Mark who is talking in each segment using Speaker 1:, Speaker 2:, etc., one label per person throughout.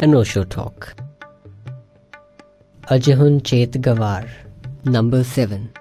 Speaker 1: an Osho talk. Ajahun Chet Gawar, number 7.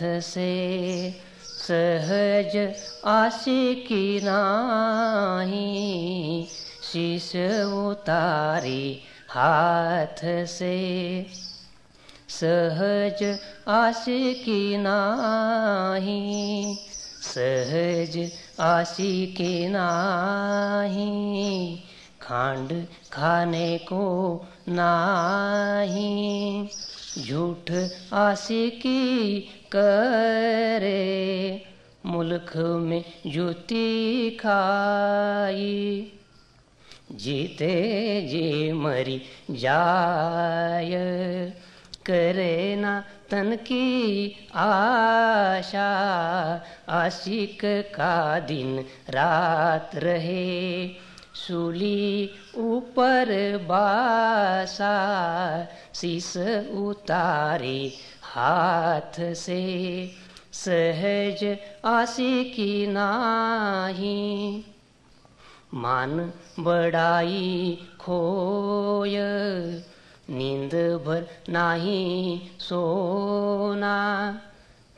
Speaker 2: हाथ से सहज आशिकी नाही। शीश उतारे हाथ से सहज आशिकी नाही। सहज आशी के नाही। खांड खाने को नाही। झूठ आशी की करे, मुल्क में जूती खाई। जीते जी मरी जाय, करे ना तन की आशा। आशिक का दिन रात रहे सूली ऊपर बासा, शीस उतारे हाथ से। सहज आशिकी नाही। मान बड़ाई खोय। नींद भर नाही सोना।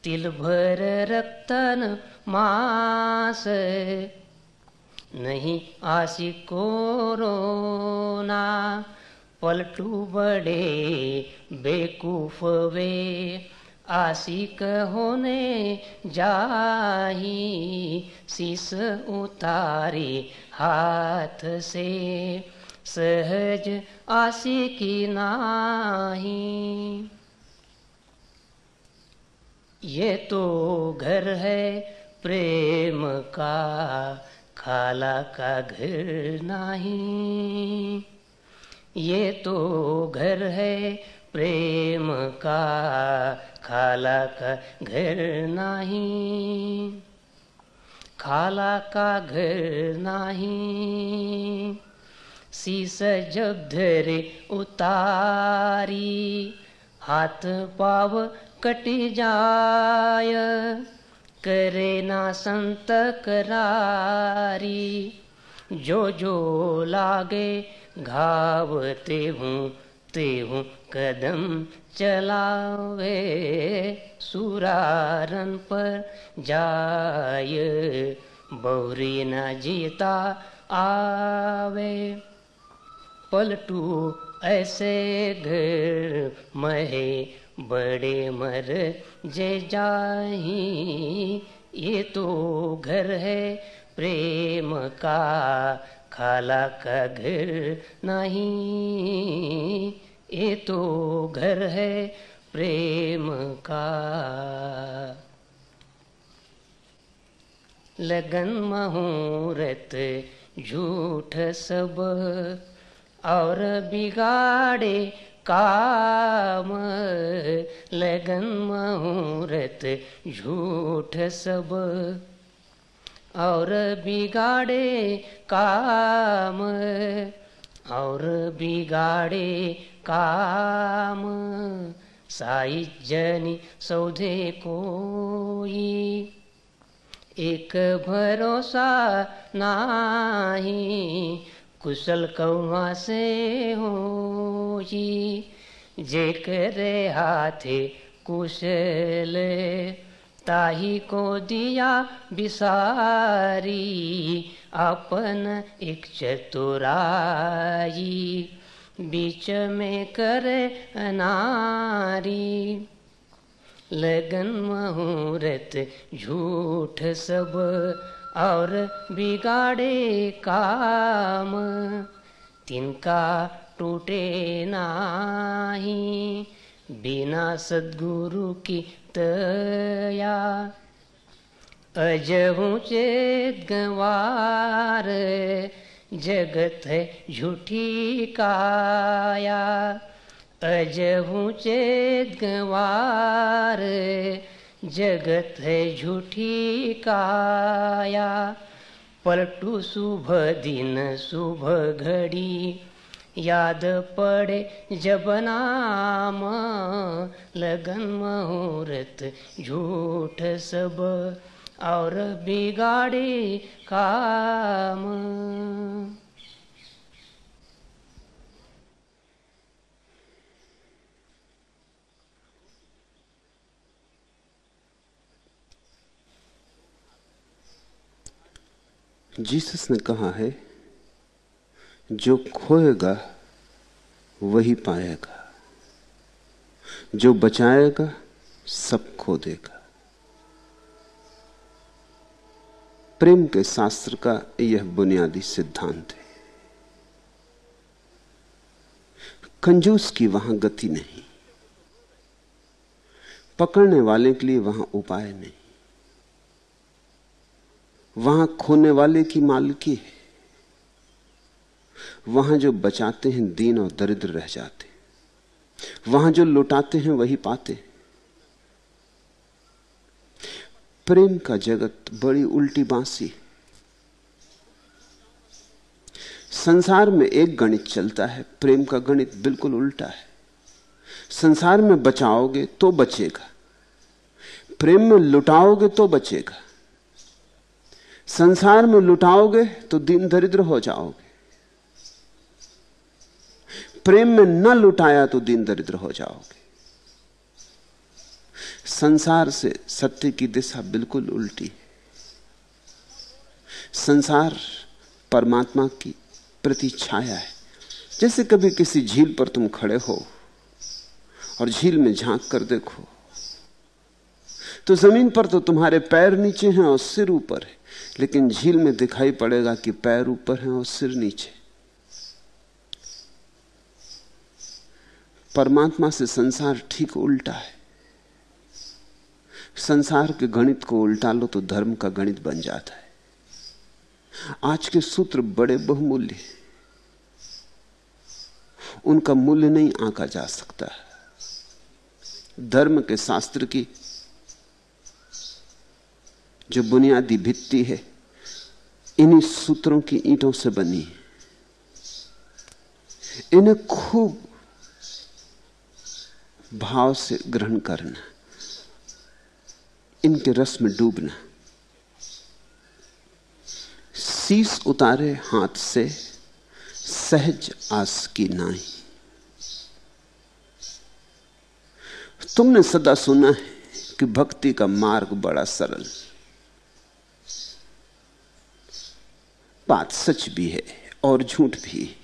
Speaker 2: तिल भर रक्तन मास। नहीं आशी को रोना पलटू बड़े बेकूफ वे। आशिक होने जाही शीस उतारे हाथ से। सहज आशिकी नाही। ये तो घर है प्रेम का। खाला का घर नहीं। ये तो घर है प्रेम का, खाला का घर नहीं। खाला का घर नहीं। शीस जब धरे उतारी, हाथ पाव कट जाय। करे ना संत करारी। जो जो लागे घावते हूँ, ते हूँ कदम चलावे। सुरारन पर जाय, बौरी न जीता आवे। पलटू ऐसे घर महे बड़े मर जे जाही, ये तो घर है प्रेम का खाला का घर नहीं। ये तो घर है प्रेम का। लगन मुहूर्त झूठ सब और बिगाड़े काम, लगन मुहूर्त, झूठ सब। और बिगाड़े काम, और बिगाड़े काम, साई जनी सौधे कोई। एक भरोसा नाही कुशल कौआ से हो जे करे हाथे कुशल ताही को दिया बिसारी, अपन एक चतुराई बीच में करे नारी लगन मुहूर्त झूठ सब और बिगाड़े काम, तिनका टूटे नाही। बिना सदगुरु की तया अजहू चेत गवार, जगत है झूठी काया। अजहू चेत गवार जगत है झूठी काया, पलटू शुभ दिन, शुभ घड़ी। याद पड़े जब नाम, लगन मुहूर्त झूठ सब, और बिगाड़े काम।
Speaker 3: जीसस ने कहा है, जो खोएगा, वही पाएगा। जो बचाएगा, सब खो देगा। प्रेम के शास्त्र का यह बुनियादी सिद्धांत है। कंजूस की वहाँ गति नहीं। पकड़ने वाले के लिए वहाँ उपाय नहीं। वहाँ खोने वाले की मालकी है। वहाँ जो बचाते हैं दीन और दरिद्र रह जाते वहाँ जो लुटाते हैं वही पाते प्रेम का जगत बड़ी उल्टी बांसी संसार में एक गणित चलता है, प्रेम का गणित बिल्कुल उल्टा है। संसार में बचाओगे तो बचेगा। प्रेम में लुटाओगे तो बचेगा। संसार में लुटाओगे तो दीन दरिद्र हो जाओगे। प्रेम में न लुटाया तो दीन दरिद्र हो जाओगे। संसार से सत्य की दिशा बिल्कुल उल्टी है। संसार परमात्मा की प्रति छाया है। जैसे कभी किसी झील पर तुम खड़े हो और झील में झाँक कर देखो तो ज़मीन पर तो तुम्हारे पैर नीचे हैं और सिर ऊपर है। लेकिन झील में दिखाई पड़ेगा कि पैर ऊपर हैं और सिर नीचे। परमात्मा से संसार ठीक उल्टा है। संसार के गणित को उल्टा लो तो धर्म का गणित बन जाता है। आज के सूत्र बड़े बहुमूल्य उनका मूल्य नहीं आंका जा सकता। धर्म के शास्त्र की जो बुनियादी भित्ति है, इन्हीं सूत्रों की ईंटों से बनी है। इन्हें खूब भाव से ग्रहण करना, इनके रस में डूबना। शीस उतारे हाथ से सहज आस की नाई। तुमने सदा सुना है कि भक्ति का मार्ग बड़ा सरल। बात सच भी है और झूठ भी।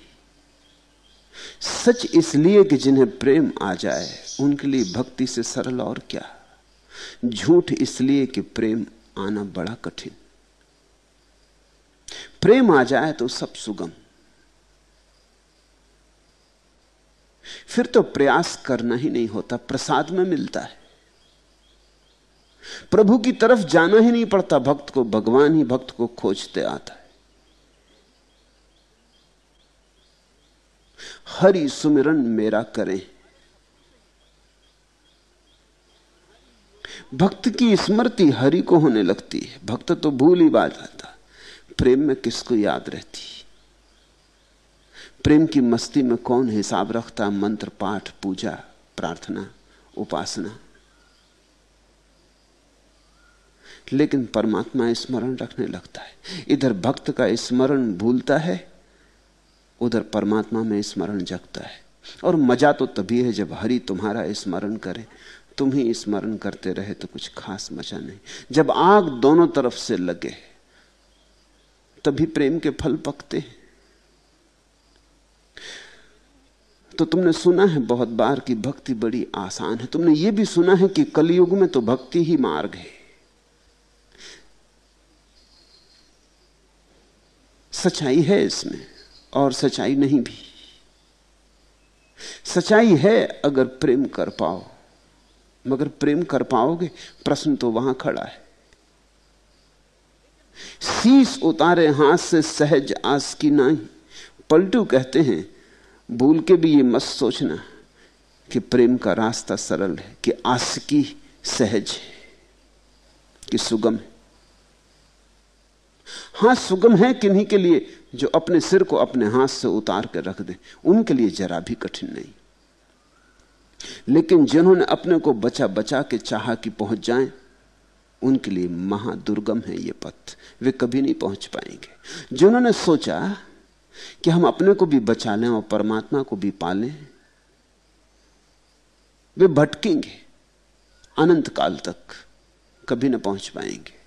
Speaker 3: सच इसलिए कि जिन्हें प्रेम आ जाए, उनके लिए भक्ति से सरल और क्या? झूठ इसलिए कि प्रेम आना बड़ा कठिन। प्रेम आ जाए तो सब सुगम। फिर तो प्रयास करना ही नहीं होता, प्रसाद में मिलता है। प्रभु की तरफ़ जाना ही नहीं पड़ता, भक्त को, भगवान ही भक्त को खोजते आता। है हरि सुमिरन मेरा करें। भक्त की स्मृति हरि को होने लगती है। भक्त तो भूल ही बात आता प्रेम में किसको याद रहती? प्रेम की मस्ती में कौन हिसाब रखता? मंत्र, पाठ, पूजा, प्रार्थना, उपासना। लेकिन परमात्मा स्मरण रखने लगता है। इधर भक्त का स्मरण भूलता है उधर परमात्मा में स्मरण जगता है। और मज़ा तो तभी है जब हरि तुम्हारा स्मरण करे। तुम ही स्मरण करते रहे तो कुछ खास मज़ा नहीं। जब आग दोनों तरफ़ से लगे, तभी प्रेम के फल पकते हैं। तो तुमने सुना है बहुत बार कि भक्ति बड़ी आसान है। तुमने यह भी सुना है कि कलयुग में तो भक्ति ही मार्ग है। सच्चाई है इसमें। और सच्चाई नहीं भी। सच्चाई है अगर प्रेम कर पाओ। मगर प्रेम कर पाओगे, प्रश्न तो वहाँ खड़ा है। शीश उतारे हाथ से सहज आस की नाही पलटू कहते हैं, भूल के भी ये मत सोचना कि प्रेम का रास्ता सरल है, कि आसकी सहज है, कि सुगम है। हाँ सुगम है किन्हीं के लिए? जो अपने सिर को अपने हाथ से उतार कर रख दे। उनके लिए जरा भी कठिन नहीं। लेकिन जिन्होंने अपने को बचा बचा के चाहा कि पहुँच जाएँ, उनके लिए महादुर्गम है ये पथ। वे कभी नहीं पहुँच पाएँगे। जिन्होंने सोचा कि हम अपने को भी बचा लें और परमात्मा को भी पालें, वे भटकेंगे। अनंत काल तक कभी ना पहुँच पाएँगे।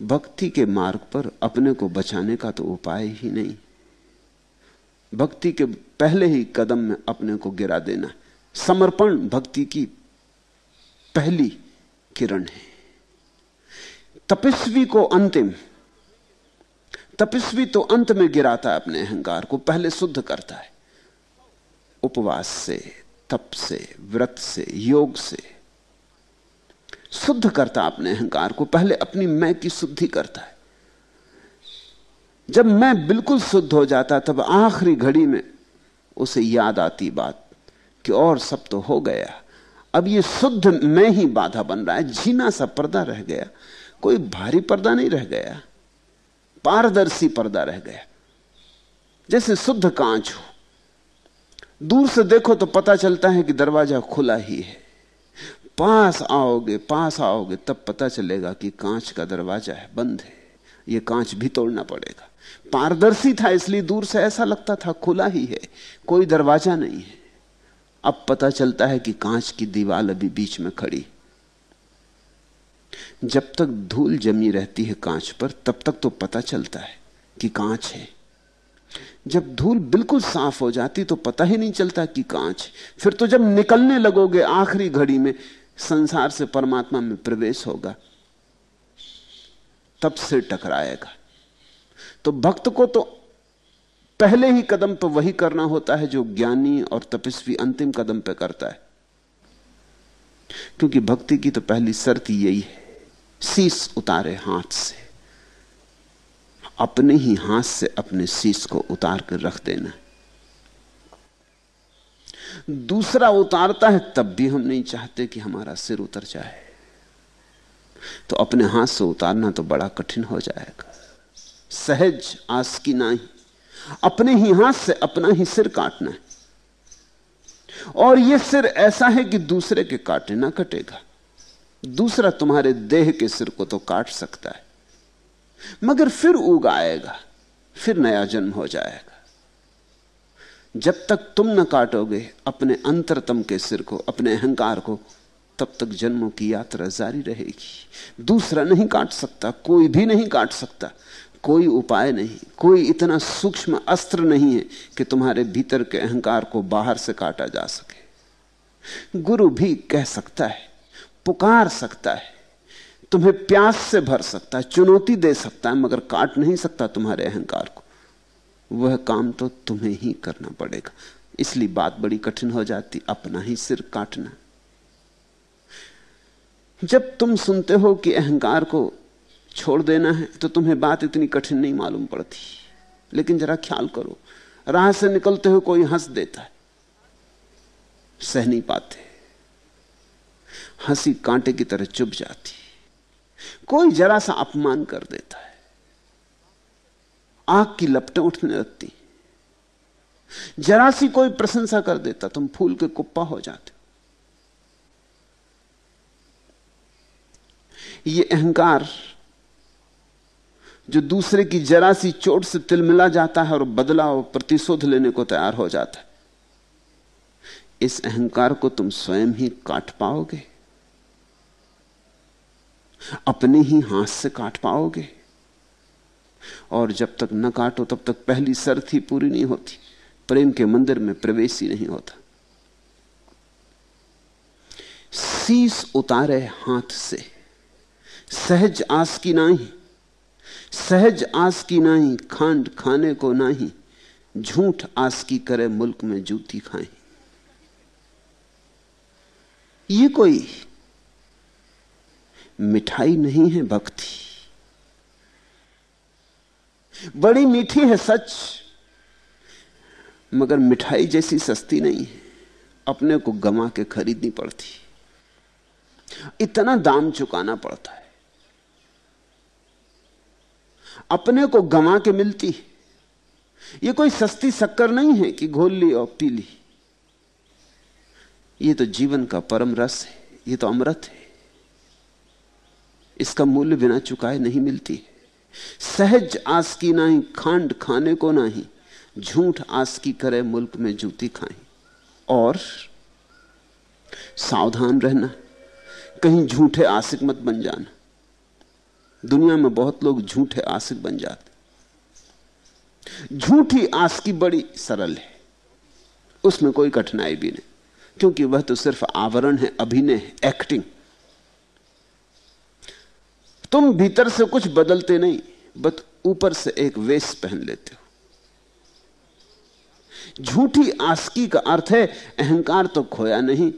Speaker 3: भक्ति के मार्ग पर अपने को बचाने का तो उपाय ही नहीं। भक्ति के पहले ही कदम में अपने को गिरा देना समर्पण भक्ति की पहली किरण है। तपस्वी को अंतिम, तपस्वी तो अंत में गिराता है अपने अहंकार को, पहले शुद्ध करता है। उपवास से, तप से, व्रत से, योग से शुद्ध करता अपने अहंकार को, पहले अपनी मैं की शुद्धि करता है। जब मैं बिल्कुल शुद्ध हो जाता, तब आखिरी घड़ी में उसे याद आती बात कि और सब तो हो गया। अब ये शुद्ध मैं ही बाधा बन रहा है झीना सा पर्दा रह गया। कोई भारी पर्दा नहीं रह गया, पारदर्शी पर्दा रह गया। जैसे शुद्ध कांच हो, दूर से देखो तो पता चलता है कि दरवाज़ा खुला ही है। पास आओगे पास आओगे, तब पता चलेगा कि कांच का दरवाज़ा है, बंद है। ये कांच भी तोड़ना पड़ेगा। पारदर्शी था, इसलिए दूर से ऐसा लगता था, खुला ही है, कोई दरवाज़ा नहीं है। अब पता चलता है कि कांच की दीवार अभी बीच में खड़ी। जब तक धूल जमी रहती है कांच पर, तब तक तो पता चलता है कि कांच है। जब धूल बिल्कुल साफ़ हो जाती तो पता ही नहीं चलता कि कांच फिर तो जब निकलने लगोगे आखिरी घड़ी में संसार से परमात्मा में प्रवेश होगा, तब से टकराएगा। तो भक्त को तो पहले ही कदम पर वही करना होता है जो ज्ञानी और तपस्वी अंतिम कदम पर करता है। क्योंकि भक्ति की तो पहली शर्त यही है, शीश उतारे हाथ से। अपने ही हाथ से अपने शीश को उतार कर रख देना। दूसरा उतारता है, तब भी हम नहीं चाहते कि हमारा सिर उतर जाए। तो अपने हाथ से उतारना तो बड़ा कठिन हो जाएगा। सहज आस की नाही। अपने ही हाथ से अपना ही सिर काटना है। और यह सिर ऐसा है कि दूसरे के काटे ना कटेगा। दूसरा तुम्हारे देह के सिर को तो काट सकता है। मगर फिर उगाएगा फिर नया जन्म हो जाएगा। जब तक तुम न काटोगे अपने अंतरतम के सिर को, अपने अहंकार को, तब तक जन्मों की यात्रा जारी रहेगी। दूसरा नहीं काट सकता, कोई भी नहीं काट सकता। कोई उपाय नहीं, कोई इतना सूक्ष्म अस्त्र नहीं है कि तुम्हारे भीतर के अहंकार को बाहर से काटा जा सके। गुरु भी कह सकता है, पुकार सकता है, तुम्हें प्यास से भर सकता है, चुनौती दे सकता है, मगर काट नहीं सकता तुम्हारे अहंकार को। वह काम तो तुम्हें ही करना पड़ेगा। इसलिए बात बड़ी कठिन हो जाती, अपना ही सिर काटना। जब तुम सुनते हो कि अहंकार को छोड़ देना है तो तुम्हें बात इतनी कठिन नहीं मालूम पड़ती। लेकिन जरा ख्याल करो, राह से निकलते हुए कोई हंस देता है। सह नहीं पाते। हँसी कांटे की तरह चुभ जाती। कोई जरा सा अपमान कर देता है। आग की लपटें उठने लगती। जरा सी कोई प्रशंसा कर देता, तुम फूल के कुप्पा हो जाते। ये अहंकार जो दूसरे की जरा सी चोट से तिलमिला जाता है और बदला और प्रतिशोध लेने को तैयार हो जाता है। इस अहंकार को तुम स्वयं ही काट पाओगे। अपने ही हाथ से काट पाओगे। और जब तक न काटो, तब तक पहली शर्त ही पूरी नहीं होती। प्रेम के मंदिर में प्रवेश ही नहीं होता। शीस उतारे हाथ से। सहज आस की नाही। सहज आस की नाही, खांड खाने को नाही। झूठ आस की करे मुल्क में जूती खाए। ये कोई मिठाई नहीं है भक्ति। बड़ी मीठी है सच। मगर मिठाई जैसी सस्ती नहीं है अपने को गमा के खरीदनी पड़ती। इतना दाम चुकाना पड़ता है। अपने को गमा के मिलती ये कोई सस्ती शक्कर नहीं है कि घोल ली और पी ली। ये तो जीवन का परम रस है, ये तो अमृत है। इसका मूल्य बिना चुकाए नहीं मिलती सहज आस की नहीं, खांड खाने को नहीं, झूठ आस की करे मुल्क में जूती खाए। और सावधान रहना, कहीं झूठे आशिक मत बन जाना। दुनिया में बहुत लोग झूठे आशिक बन जाते झूठी आस की बड़ी सरल है। उसमें कोई कठिनाई भी नहीं, क्योंकि वह तो सिर्फ़ आवरण है, अभिनय एक्टिंग तुम भीतर से कुछ बदलते नहीं बस ऊपर से एक वेश पहन लेते हो। झूठी आसकी का अर्थ है, अहंकार तो खोया नहीं,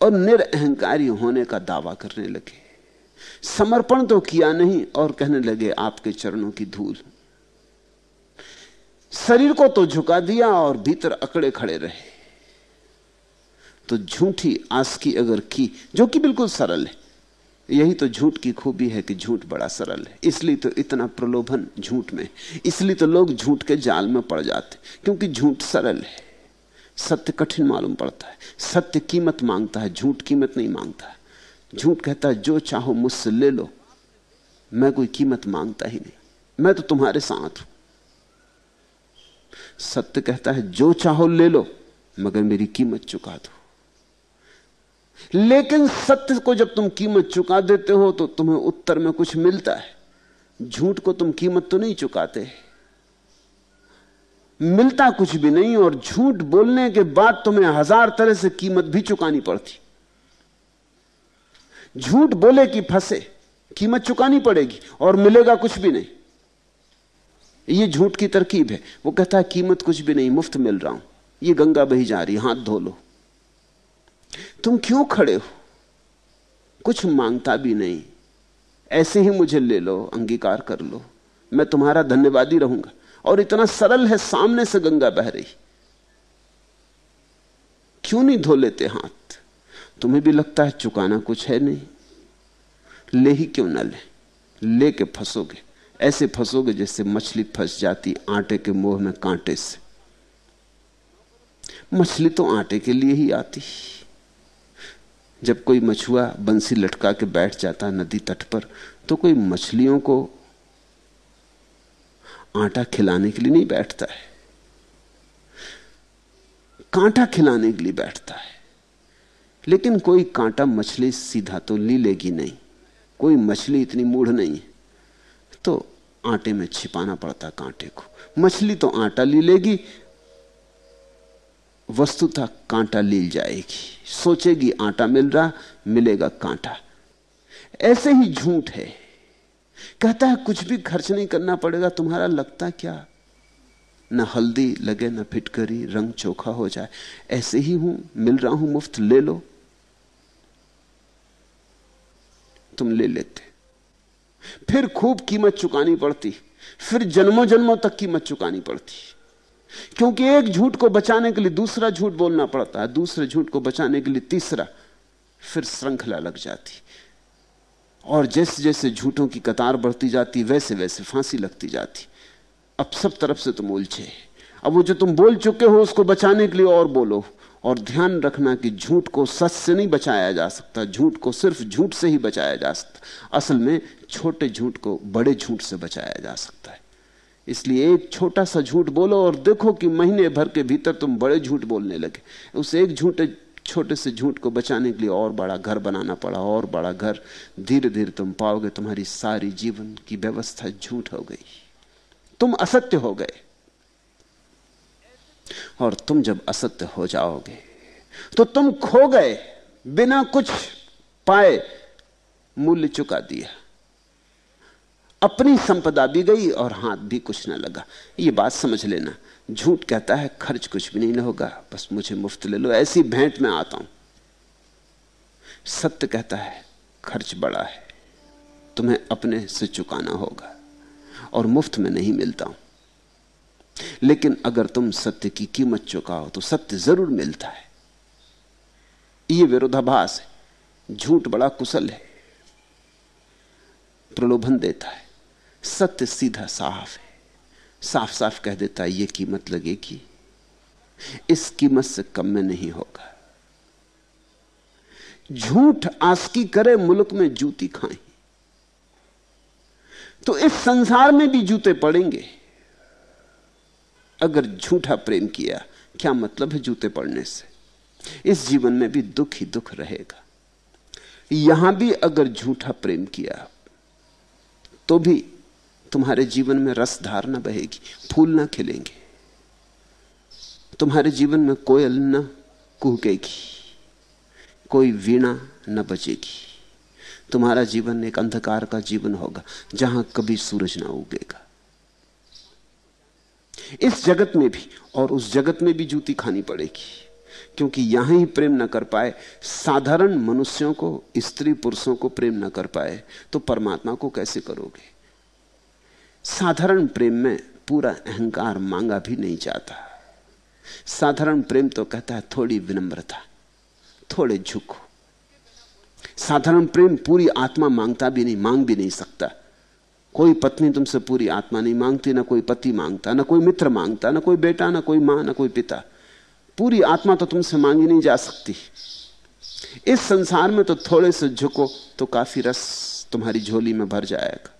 Speaker 3: और निरअहकारी होने का दावा करने लगे। समर्पण तो किया नहीं, और कहने लगे, आपके चरणों की धूल। शरीर को तो झुका दिया, और भीतर अकड़े खड़े रहे। तो झूठी आस की अगर की, जो कि बिल्कुल सरल है यही तो झूठ की खूबी है कि झूठ बड़ा सरल है। इसलिए तो इतना प्रलोभन झूठ में इसलिए तो लोग झूठ के जाल में पड़ जाते क्योंकि झूठ सरल है। सत्य कठिन मालूम पड़ता है। सत्य कीमत माँगता है, झूठ कीमत नहीं माँगता झूठ कहता है, जो चाहो मुझसे ले लो। मैं कोई कीमत माँगता ही नहीं। मैं तो तुम्हारे साथ हूँ। सत्य कहता है, जो चाहो ले लो, मगर मेरी कीमत चुका दो। लेकिन सत्य को जब तुम कीमत चुका देते हो तो तुम्हें उत्तर में कुछ मिलता है। झूठ को तुम कीमत तो नहीं चुकाते। मिलता कुछ भी नहीं, और झूठ बोलने के बाद तुम्हें हज़ार तरह से कीमत भी चुकानी पड़ती। झूठ बोले कि फंसे, कीमत चुकानी पड़ेगी, और मिलेगा कुछ भी नहीं। ये झूठ की तरकीब है। वो कहता है, कीमत कुछ भी नहीं, मुफ़्त मिल रहा हूँ। ये गंगा बही जा रही हाथ धो लो। तुम क्यों खड़े हो? कुछ माँगता भी नहीं। ऐसे ही मुझे ले लो, अंगीकार कर लो। मैं तुम्हारा धन्यवादी रहूँगा। और इतना सरल है, सामने से गंगा बह रही। क्यों नहीं धो लेते हाथ? तुम्हें भी लगता है चुकाना कुछ है नहीं। ले ही क्यों ना ले? लेके फंसोगे। ऐसे फंसोगे जैसे मछली फंस जाती आटे के मोह में कांटे से। मछली तो आटे के लिए ही आती। जब कोई मछुआ बंसी लटका के बैठ जाता नदी तट पर तो कोई मछलियों को आटा खिलाने के लिए नहीं बैठता है। कांटा खिलाने के लिए बैठता है। लेकिन कोई कांटा मछली सीधा तो ली लेगी नहीं। कोई मछली इतनी मूढ़ नहीं है तो आटे में छिपाना पड़ता कांटे को। मछली तो आटा ली लेगी वस्तुतः कांटा लील जाएगी। सोचेगी, आटा मिल रहा, मिलेगा कांटा। ऐसे ही झूठ है। कहता है, कुछ भी खर्च नहीं करना पड़ेगा, तुम्हारा लगता क्या? न हल्दी लगे, न फिटकरी, रंग चोखा हो जाए। ऐसे ही हूँ, मिल रहा हूँ, मुफ़्त ले लो। तुम ले लेते। फिर खूब कीमत चुकानी पड़ती। फिर जन्मों जन्मों तक कीमत चुकानी पड़ती। क्योंकि एक झूठ को बचाने के लिए दूसरा झूठ बोलना पड़ता है, दूसरे झूठ को बचाने के लिए तीसरा, फिर श्रृंखला लग जाती। और जैसे जैसे झूठों की कतार बढ़ती जाती वैसे वैसे फांसी लगती जाती। अब सब तरफ़ से तुम उलझे। अब वो जो तुम बोल चुके हो, उसको बचाने के लिए और बोलो। और ध्यान रखना कि झूठ को सच से नहीं बचाया जा सकता, झूठ को सिर्फ़ झूठ से ही बचाया जा सकता। असल में छोटे झूठ को बड़े झूठ से बचाया जा सकता है। इसलिए एक छोटा सा झूठ बोलो और देखो कि महीने भर के भीतर तुम बड़े झूठ बोलने लगे। उस एक झूठे, छोटे से झूठ को बचाने के लिए और बड़ा घर बनाना पड़ा, और बड़ा घर। धीरे धीरे तुम पाओगे तुम्हारी सारी जीवन की व्यवस्था झूठ हो गई। तुम असत्य हो गए। और तुम जब असत्य हो जाओगे तो तुम खो गए, बिना कुछ पाए मूल्य चुका दिया। अपनी संपदा भी गई और हाथ भी कुछ ना लगा। ये बात समझ लेना। झूठ कहता है, खर्च कुछ भी नहीं होगा। बस मुझे मुफ़्त ले लो, ऐसी भेंट में आता हूँ। सत्य कहता है, खर्च बड़ा है। तुम्हें अपने से चुकाना होगा और मुफ़्त में नहीं मिलता हूँ। लेकिन अगर तुम सत्य की कीमत चुकाओ तो सत्य ज़रूर मिलता है। यह विरोधाभास है। झूठ बड़ा कुशल है। प्रलोभन देता है। सत्य सीधा साफ़ है। साफ़ साफ़ कह देता है यह कीमत लगेगी। इस कीमत से कम में नहीं होगा। झूठ आसकी करे, मुल्क में जूती खाएँ। तो इस संसार में भी जूते पड़ेंगे। अगर झूठा प्रेम किया, क्या मतलब है जूते पड़ने से? इस जीवन में भी दुख ही दुख रहेगा। यहाँ भी अगर झूठा प्रेम किया तो भी तुम्हारे जीवन में रस धार न बहेगी, फूल ना खिलेंगे। तुम्हारे जीवन में कोयल न कुहकेगी, कोई वीणा न बचेगी। तुम्हारा जीवन एक अंधकार का जीवन होगा, जहाँ कभी सूरज ना उगेगा। इस जगत में भी और उस जगत में भी जूती खानी पड़ेगी, क्योंकि यहाँ ही प्रेम न कर पाए, साधारण मनुष्यों को, स्त्री पुरुषों को प्रेम न कर पाए तो परमात्मा को कैसे करोगे? साधारण प्रेम में पूरा अहंकार मांगा भी नहीं जाता। साधारण प्रेम तो कहता है, थोड़ी विनम्रता, थोड़े झुको साधारण प्रेम पूरी आत्मा माँगता भी नहीं, मांग भी नहीं सकता। कोई पत्नी तुमसे पूरी आत्मा नहीं मांगती, ना कोई पति माँगता, ना कोई मित्र माँगता, ना कोई बेटा, ना कोई माँ, ना कोई पिता। पूरी आत्मा तो तुमसे मांगी नहीं जा सकती। इस संसार में तो थोड़े से झुको तो काफ़ी रस तुम्हारी झोली में भर जाएगा।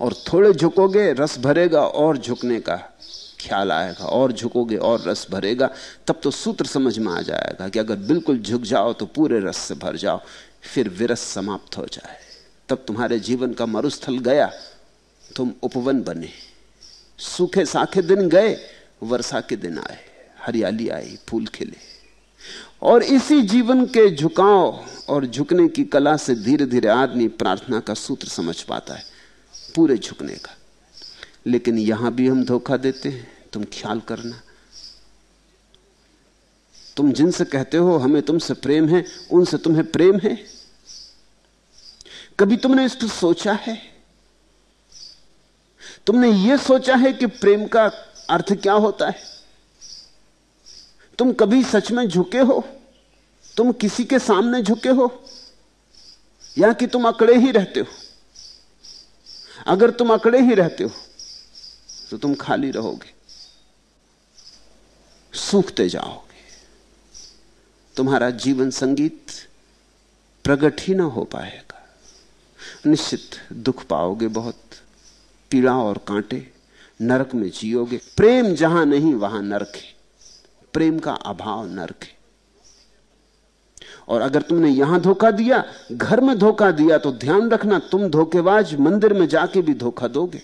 Speaker 3: और थोड़े झुकोगे, रस भरेगा और झुकने का ख्याल आएगा। और झुकोगे और रस भरेगा, तब तो सूत्र समझ में आ जाएगा कि अगर बिल्कुल झुक जाओ तो पूरे रस से भर जाओ, फिर विरस समाप्त हो जाए। तब तुम्हारे जीवन का मरुस्थल गया, तुम उपवन बने। सूखे साखे दिन गए, वर्षा के दिन आए, हरियाली आई, फूल खिले। और इसी जीवन के झुकाव और झुकने की कला से धीरे धीरे आदमी प्रार्थना का सूत्र समझ पाता है। पूरे झुकने का। लेकिन यहाँ भी हम धोखा देते हैं। तुम ख्याल करना। तुम जिनसे कहते हो, हमें तुमसे प्रेम है, उनसे तुम्हें प्रेम है। कभी तुमने इस पर सोचा है? तुमने यह सोचा है कि प्रेम का अर्थ क्या होता है? तुम कभी सच में झुके हो? तुम किसी के सामने झुके हो? या कि तुम अकड़े ही रहते हो? अगर तुम अकड़े ही रहते हो तो तुम खाली रहोगे, सूखते जाओगे। तुम्हारा जीवन संगीत प्रकट ही ना हो पाएगा। निश्चित दुख पाओगे बहुत, पीड़ा और कांटे नरक में जियोगे। प्रेम जहाँ नहीं, वहाँ नरक है। प्रेम का अभाव नरक है। और अगर तुमने यहाँ धोखा दिया, घर में धोखा दिया तो ध्यान रखना, तुम धोखेबाज, मंदिर में जाके भी धोखा दोगे।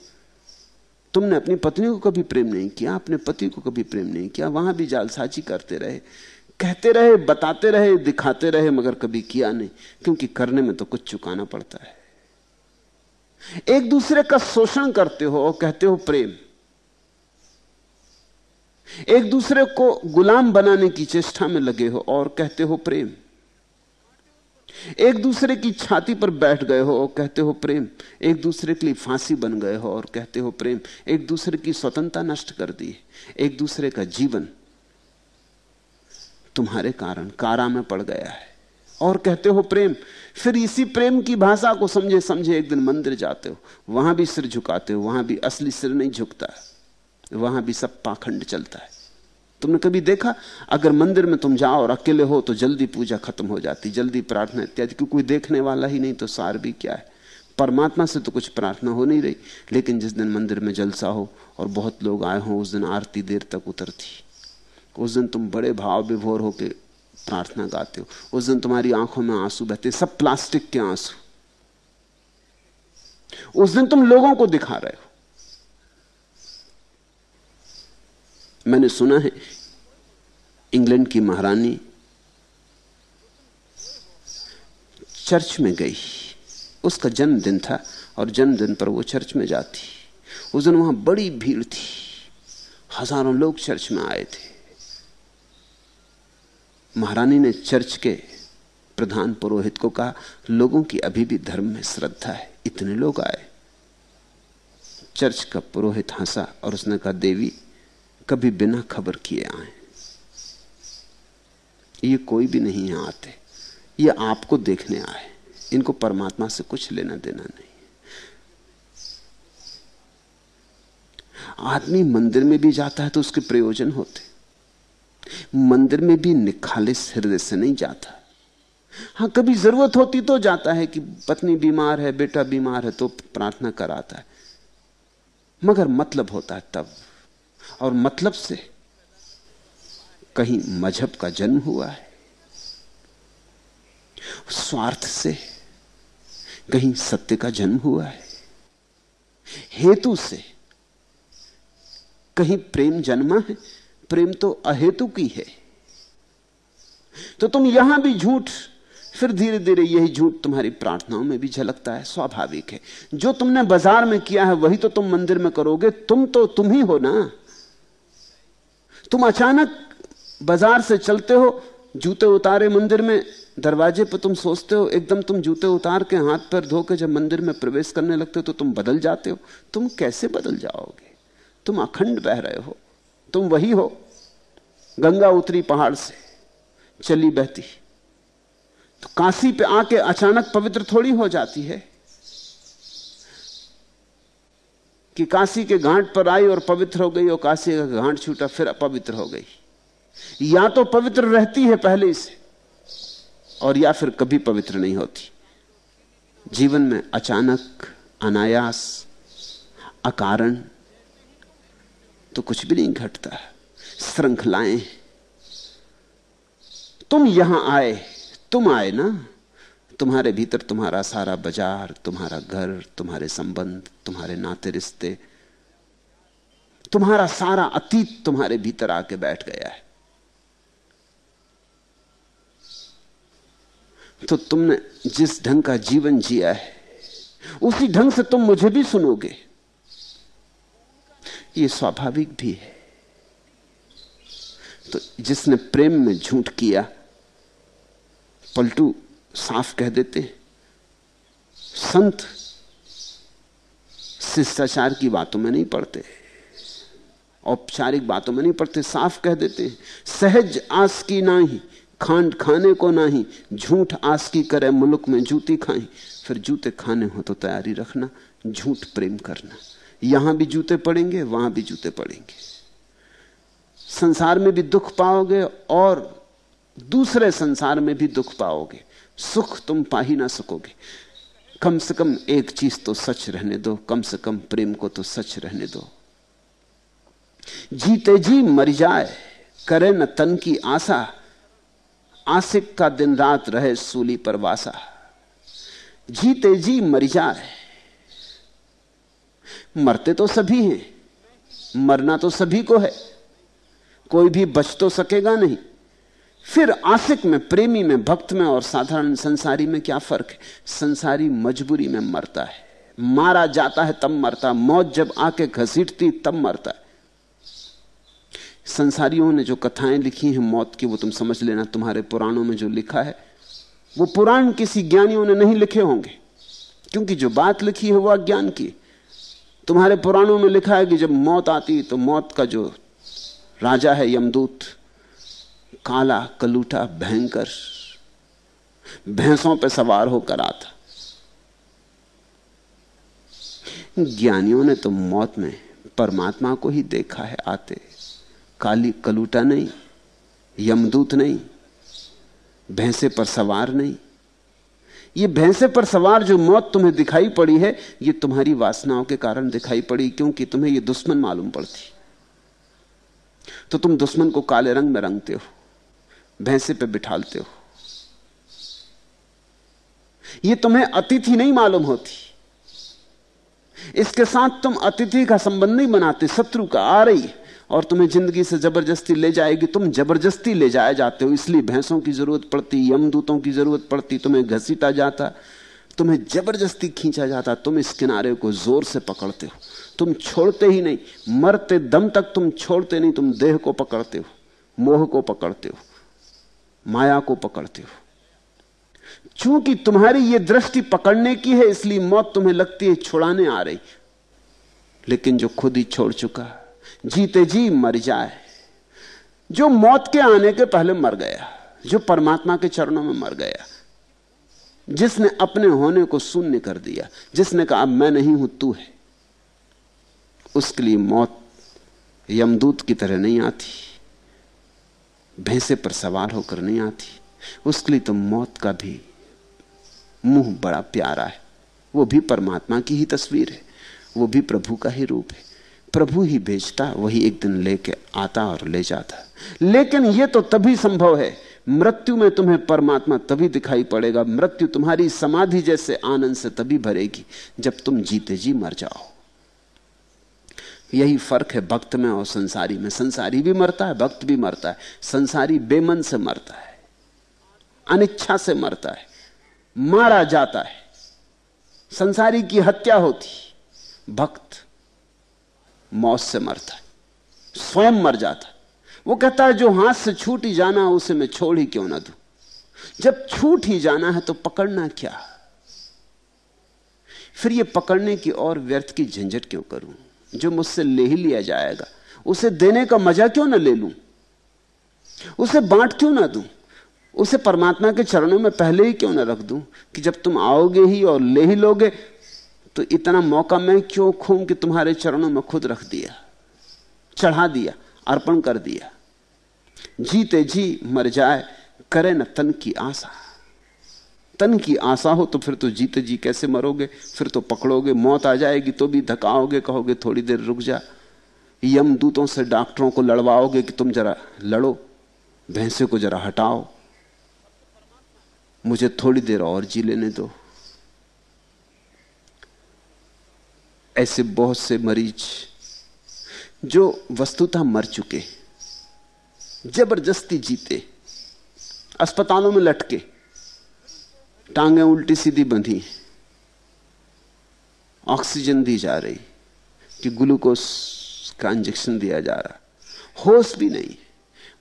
Speaker 3: तुमने अपनी पत्नी को कभी प्रेम नहीं किया, अपने पति को कभी प्रेम नहीं किया, वहाँ भी जालसाजी करते रहे। कहते रहे, बताते रहे, दिखाते रहे, मगर कभी किया नहीं, क्योंकि करने में तो कुछ चुकाना पड़ता है। एक दूसरे का शोषण करते हो और कहते हो प्रेम। एक दूसरे को गुलाम बनाने की चेष्टा में लगे हो और कहते हो प्रेम। एक दूसरे की छाती पर बैठ गए हो और कहते हो, प्रेम, एक दूसरे के लिए फांसी बन गए हो और कहते हो, प्रेम, एक दूसरे की स्वतंत्रता नष्ट कर दी, एक दूसरे का जीवन तुम्हारे कारण कारा में पड़ गया है। और कहते हो, प्रेम, फिर इसी प्रेम की भाषा को समझे समझे एक दिन मंदिर जाते हो, वहाँ भी सिर झुकाते हो, वहाँ भी असली सिर नहीं झुकता, वहाँ भी सब पाखंड चलता है। तुमने कभी देखा? अगर मंदिर में तुम जाओ और अकेले हो तो जल्दी पूजा खत्म हो जाती, जल्दी प्रार्थना इत्यादि, क्योंकि कोई देखने वाला ही नहीं तो सार भी क्या है? परमात्मा से तो कुछ प्रार्थना हो नहीं रही, लेकिन जिस दिन मंदिर में जलसा हो और बहुत लोग आए हो, उस दिन आरती देर तक उतरती। उस दिन तुम बड़े भाव विभोर होकर प्रार्थना गाते हो। उस दिन तुम्हारी आँखों में आँसू बहते, सब प्लास्टिक के आँसू। उस दिन तुम लोगों को दिखा रहे हो। मैंने सुना है, इंग्लैंड की महारानी चर्च में गई। उसका जन्मदिन था और जन्मदिन पर वो चर्च में जाती। उस दिन वहाँ बड़ी भीड़ थी। हज़ारों लोग चर्च में आए थे। महारानी ने चर्च के प्रधान पुरोहित को कहा, लोगों की अभी भी धर्म में श्रद्धा है। इतने लोग आए। चर्च का पुरोहित हंसा और उसने कहा, देवी कभी बिना खबर किए आए। ये कोई भी नहीं है आते। ये आपको देखने आए। इनको परमात्मा से कुछ लेना देना नहीं। आदमी मंदिर में भी जाता है तो उसके प्रयोजन होते। मंदिर में भी निखालिस हृदय से नहीं जाता। हाँ, कभी ज़रूरत होती तो जाता है कि पत्नी बीमार है, बेटा बीमार है तो प्रार्थना कराता है। मगर मतलब होता है तब। और मतलब से कहीं मज़हब का जन्म हुआ है। स्वार्थ से कहीं सत्य का जन्म हुआ है। हेतु से कहीं प्रेम जन्मा है। प्रेम तो अहेतु की है। तो तुम यहाँ भी झूठ, फिर धीरे धीरे यही झूठ तुम्हारी प्रार्थनाओं में भी झलकता है, स्वाभाविक है। जो तुमने बाज़ार में किया है, वही तो तुम मंदिर में करोगे। तुम तो तुम ही हो ना। तुम अचानक बाज़ार से चलते हो, जूते उतारे मंदिर में, दरवाजे पर तुम सोचते हो, एकदम तुम जूते उतार के हाथ पर धो के जब मंदिर में प्रवेश करने लगते हो तो तुम बदल जाते हो। तुम कैसे बदल जाओगे? तुम अखंड बह रहे हो। तुम वही हो, गंगा उतरी पहाड़ से, चली बहती। तो काशी पे आके अचानक पवित्र थोड़ी हो जाती है। कि काशी के घाट पर आई और पवित्र हो गई और काशी का घाट छूटा, फिर अपवित्र हो गई। या तो पवित्र रहती है पहले से, और या फिर कभी पवित्र नहीं होती। जीवन में अचानक, अनायास, अकारण तो कुछ भी नहीं घटता। श्रृंखलाएँ। तुम यहाँ आए, तुम आए ना? तुम्हारे भीतर तुम्हारा सारा बाज़ार, तुम्हारा घर, तुम्हारे संबंध, तुम्हारे नाते रिश्ते, तुम्हारा सारा अतीत तुम्हारे भीतर आके बैठ गया है। तो तुमने जिस ढंग का जीवन जिया है, उसी ढंग से तुम मुझे भी सुनोगे। ये स्वाभाविक भी है। तो जिसने प्रेम में झूठ किया, पलटू साफ़ कह देते हैं। संत शिष्टाचार की बातों में नहीं पढ़ते, औपचारिक बातों में नहीं पढ़ते, साफ़ कह देते सहज आस की ना ही खांड खाने को ना ही झूठ आस की करे, मुल्क में जूती खाई फिर जूते खाने हो तो तैयारी रखना, झूठ प्रेम करना। यहाँ भी जूते पड़ेंगे, वहाँ भी जूते पड़ेंगे। संसार में भी दुख पाओगे और दूसरे संसार में भी दुख पाओगे। सुख तुम पा ही ना सकोगे। कम से कम एक चीज़ तो सच रहने दो, कम से कम प्रेम को तो सच रहने दो। जीते जी मर जाए, करे न तन की आशा आसिक का दिन रात रहे सूली पर वासा। जीते जी मर जाए, मरते तो सभी हैं, मरना तो सभी को है, कोई भी बच तो सकेगा नहीं। फिर आसिक में, प्रेमी में, भक्त में और साधारण संसारी में क्या फ़र्क है? संसारी मजबूरी में मरता है। मारा जाता है, तब मरता मौत जब आके घसीटती, तब मरता है। संसारियों ने जो कथाएँ लिखी हैं मौत की, वो तुम समझ लेना, तुम्हारे पुराणों में जो लिखा है, वो पुराण किसी ज्ञानियों ने नहीं लिखे होंगे। क्योंकि जो बात लिखी है, वो अज्ञान की तुम्हारे पुराणों में लिखा है कि जब मौत आती तो मौत का जो राजा है, यमदूत काला कलूटा भयंकर, भैंसों पर सवार होकर आता। ज्ञानियों ने तो मौत में परमात्मा को ही देखा है आते। काली कलूटा नहीं, यमदूत नहीं, भैंसे पर सवार नहीं। ये भैंसे पर सवार जो मौत तुम्हें दिखाई पड़ी है, ये तुम्हारी वासनाओं के कारण दिखाई पड़ी, क्योंकि तुम्हें ये दुश्मन मालूम पड़ती। तो तुम दुश्मन को काले रंग में रंगते हो। भैंसे पे बिठालते हो। ये तुम्हें अतिथि नहीं मालूम होती। इसके साथ तुम अतिथि का संबंध नहीं बनाते, शत्रु का आ रही और तुम्हें ज़िंदगी से ज़बरदस्ती ले जाएगी, तुम ज़बरदस्ती ले जाए जाते हो, इसलिए भैंसों की ज़रूरत पड़ती, यमदूतों की ज़रूरत पड़ती, तुम्हें घसीटा जाता, तुम्हें ज़बरदस्ती खींचा जाता, तुम इस किनारे को ज़ोर से पकड़ते हो। तुम छोड़ते ही नहीं, मरते दम तक तुम छोड़ते नहीं, तुम देह को पकड़ते हो, मोह को पकड़ते हो। माया को पकड़ते हो। चूँकि तुम्हारी यह दृष्टि पकड़ने की है, इसलिए मौत तुम्हें लगती है, छुड़ाने आ रही। लेकिन जो खुद ही छोड़ चुका, जीते जी मर जाए। जो मौत के आने के पहले मर गया, जो परमात्मा के चरणों में मर गया, जिसने अपने होने को शून्य कर दिया, जिसने कहा, अब मैं नहीं हूँ, तू है। उसके लिए मौत यमदूत की तरह नहीं आती। भैंसे पर सवार होकर नहीं आती। उसके लिए तो मौत का भी मुँह बड़ा प्यारा है। वो भी परमात्मा की ही तस्वीर है। वो भी प्रभु का ही रूप है। प्रभु ही भेजता, वही एक दिन लेके आता और ले जाता। लेकिन यह तो तभी संभव है। मृत्यु में तुम्हें परमात्मा तभी दिखाई पड़ेगा। मृत्यु तुम्हारी समाधि जैसे आनंद से तभी भरेगी, जब तुम जीते जी मर जाओ। यही फ़र्क है भक्त में और संसारी में। संसारी भी मरता है, भक्त भी मरता है। संसारी बेमन से मरता है, अनिच्छा से मरता है, मारा जाता है। संसारी की हत्या होती, भक्त मौत से मरता है, स्वयं मर जाता है। वो कहता है, जो हाथ से छूट ही जाना उसे मैं छोड़ ही क्यों ना दू? जब छूट ही जाना है तो पकड़ना क्या? फिर ये पकड़ने की और व्यर्थ की झंझट क्यों करूँ? जो मुझसे ले ही लिया जाएगा। उसे देने का मज़ा क्यों ना ले लूँ? उसे बांट क्यों ना दूँ? उसे परमात्मा के चरणों में पहले ही क्यों ना रख दूँ कि जब तुम आओगे ही और ले ही लोगे तो इतना मौका मैं क्यों खूं कि तुम्हारे चरणों में खुद रख दिया, चढ़ा दिया, अर्पण कर दिया? जीते जी मर जाए, करे न तन की आशा। तन की आशा हो तो फिर तो जीते जी कैसे मरोगे? फिर तो पकड़ोगे, मौत आ जाएगी तो भी धकाओगे, कहोगे, थोड़ी देर रुक जा। यम दूतों से डॉक्टरों को लड़वाओगे कि तुम जरा लड़ो, भैंसे को जरा हटाओ। मुझे थोड़ी देर और जी लेने दो। ऐसे बहुत से मरीज़ जो वस्तुतः मर चुके, ज़बरदस्ती जीते, अस्पतालों में लटके टांगे उल्टी सीधी बंधी। ऑक्सीजन दी जा रही, कि ग्लूकोज का इंजेक्शन दिया जा रहा। होश भी नहीं।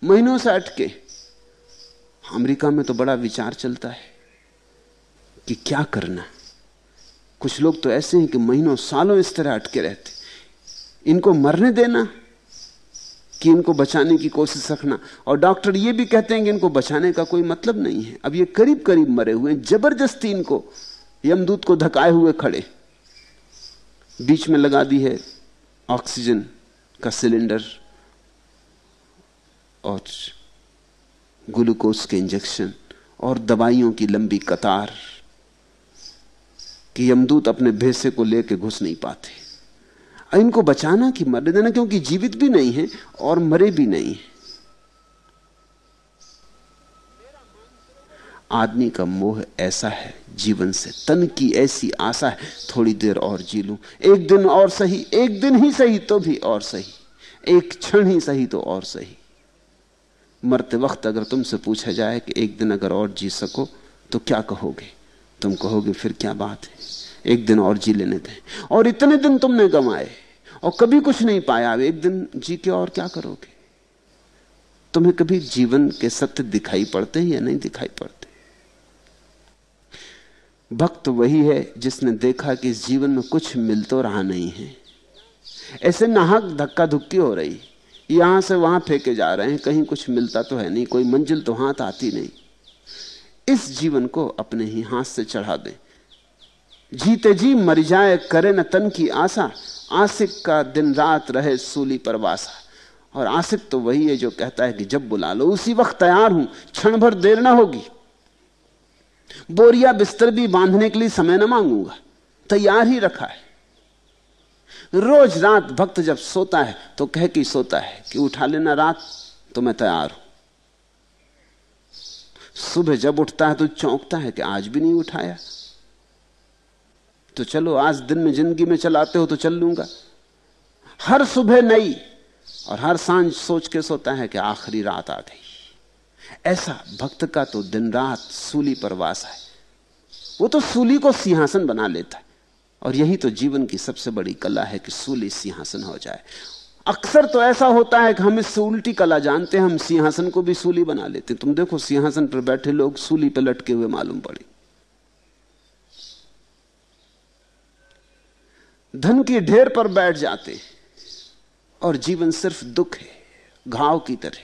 Speaker 3: महीनों से अटके। अमेरिका में तो बड़ा विचार चलता है, कि क्या करना। कुछ लोग तो ऐसे हैं कि महीनों, सालों इस तरह अटके रहते। इनको मरने देना कि इनको बचाने की कोशिश रखना। और डॉक्टर ये भी कहते हैं कि इनको बचाने का कोई मतलब नहीं है। अब ये करीब करीब मरे हुए ज़बरदस्ती इनको, यमदूत को धकाए हुए खड़े। बीच में लगा दी है ऑक्सीजन का सिलेंडर और ग्लूकोज के इंजेक्शन और दवाइयों की लंबी कतार कि यमदूत अपने भेसे को लेकर घुस नहीं पाते। इनको बचाना कि मर देना, क्योंकि जीवित भी नहीं है और मरे भी नहीं है। आदमी का मोह ऐसा है, जीवन से तन की ऐसी आशा है, थोड़ी देर और जी लू, एक दिन और सही, एक दिन ही सही तो भी और सही, एक क्षण ही सही तो और सही। मरते वक्त अगर तुमसे पूछा जाए कि एक दिन अगर और जी सको तो क्या कहोगे? तुम कहोगे, फिर क्या बात है? एक दिन और जी लेने दें। और इतने दिन तुमने गंवाए। और कभी कुछ नहीं पाया। एक दिन, जी के और क्या करोगे? तुम्हें कभी जीवन के सत्य दिखाई पड़ते हैं या नहीं दिखाई पड़ते? भक्त वही है जिसने देखा कि जीवन में कुछ मिल तो रहा नहीं है। ऐसे नाहक धक्का धुक्की हो रही। यहाँ से वहाँ फेंके जा रहे हैं। कहीं कुछ मिलता तो है नहीं। कोई मंजिल तो हाथ आती नहीं। इस जीवन को अपने ही हाथ से चढ़ा दें। जीते जी मर जाए, करे न तन की आशा। आसिक का दिन रात रहे सूली परवासा और आसिक तो वही है जो कहता है कि जब बुला लो, उसी वक्त तैयार हूँ क्षण भर देर ना होगी। बोरिया बिस्तर भी बांधने के लिए समय ना मांगूँगा, तैयार ही रखा है। रोज रात भक्त जब सोता है तो कह के सोता है कि उठा लेना रात तो मैं तैयार हूँ। सुबह जब उठता है तो चौंकता है कि आज भी नहीं उठाया। तो चलो आज दिन में ज़िंदगी में चलाते हो तो चल लूँगा। हर सुबह नई और हर साँझ सोच के सोता है कि आखिरी रात आ गई। ऐसा भक्त का तो दिन रात सूली पर वास है। वो तो सूली को सिंहासन बना लेता है। और यही तो जीवन की सबसे बड़ी कला है कि सूली सिंहासन हो जाए। अक्सर तो ऐसा होता है कि हम इससे उल्टी कला जानते हैं, हम सिंहासन को भी सूली बना लेते हैं। तुम देखो सिंहासन पर बैठे लोग सूली पर लटके हुए मालूम पड़े। धन की ढेर पर बैठ जाते और जीवन सिर्फ़ दुख है, घाव की तरह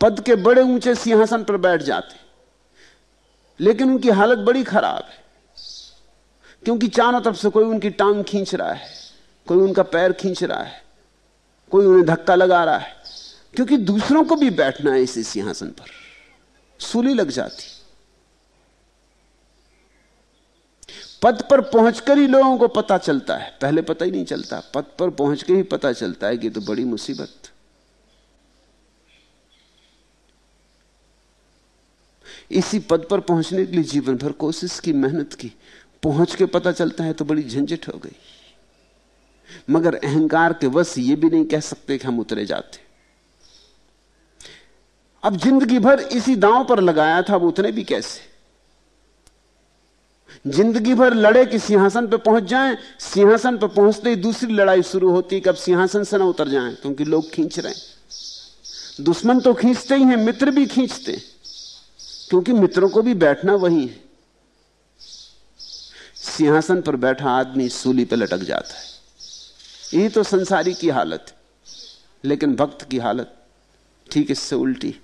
Speaker 3: पद के बड़े ऊँचे सिंहासन पर बैठ जाते, लेकिन उनकी हालत बड़ी खराब है, क्योंकि चारों तरफ़ से कोई उनकी टांग खींच रहा है, कोई उनका पैर खींच रहा है, कोई उन्हें धक्का लगा रहा है, क्योंकि दूसरों को भी बैठना है इसी सिंहासन पर। सूली लग जाती। पद पर पहुंचकर ही लोगों को पता चलता है। पहले पता ही नहीं चलता। पद पर पहुँच के ही पता चलता है कि तो बड़ी मुसीबत। इसी पद पर पहुँचने के लिए जीवन भर कोशिश की, मेहनत की। पहुँच के पता चलता है तो बड़ी झंझट हो गई। मगर अहंकार के वश ये भी नहीं कह सकते कि हम उतरे जाते। अब ज़िंदगी भर इसी दांव पर लगाया था, अब उतने भी कैसे? ज़िंदगी भर लड़े कि सिंहासन पर पहुँच जाएँ, सिंहासन पर पहुँचते ही दूसरी लड़ाई शुरू होती कि अब सिंहासन से ना उतर जाएँ, क्योंकि लोग खींच रहे हैं। दुश्मन तो खींचते ही हैं, मित्र भी खींचते हैं, क्योंकि मित्रों को भी बैठना वही है। सिंहासन पर बैठा आदमी सूली पर लटक जाता है। यही तो संसारी की हालत है, लेकिन भक्त की हालत, ठीक इससे उल्टी,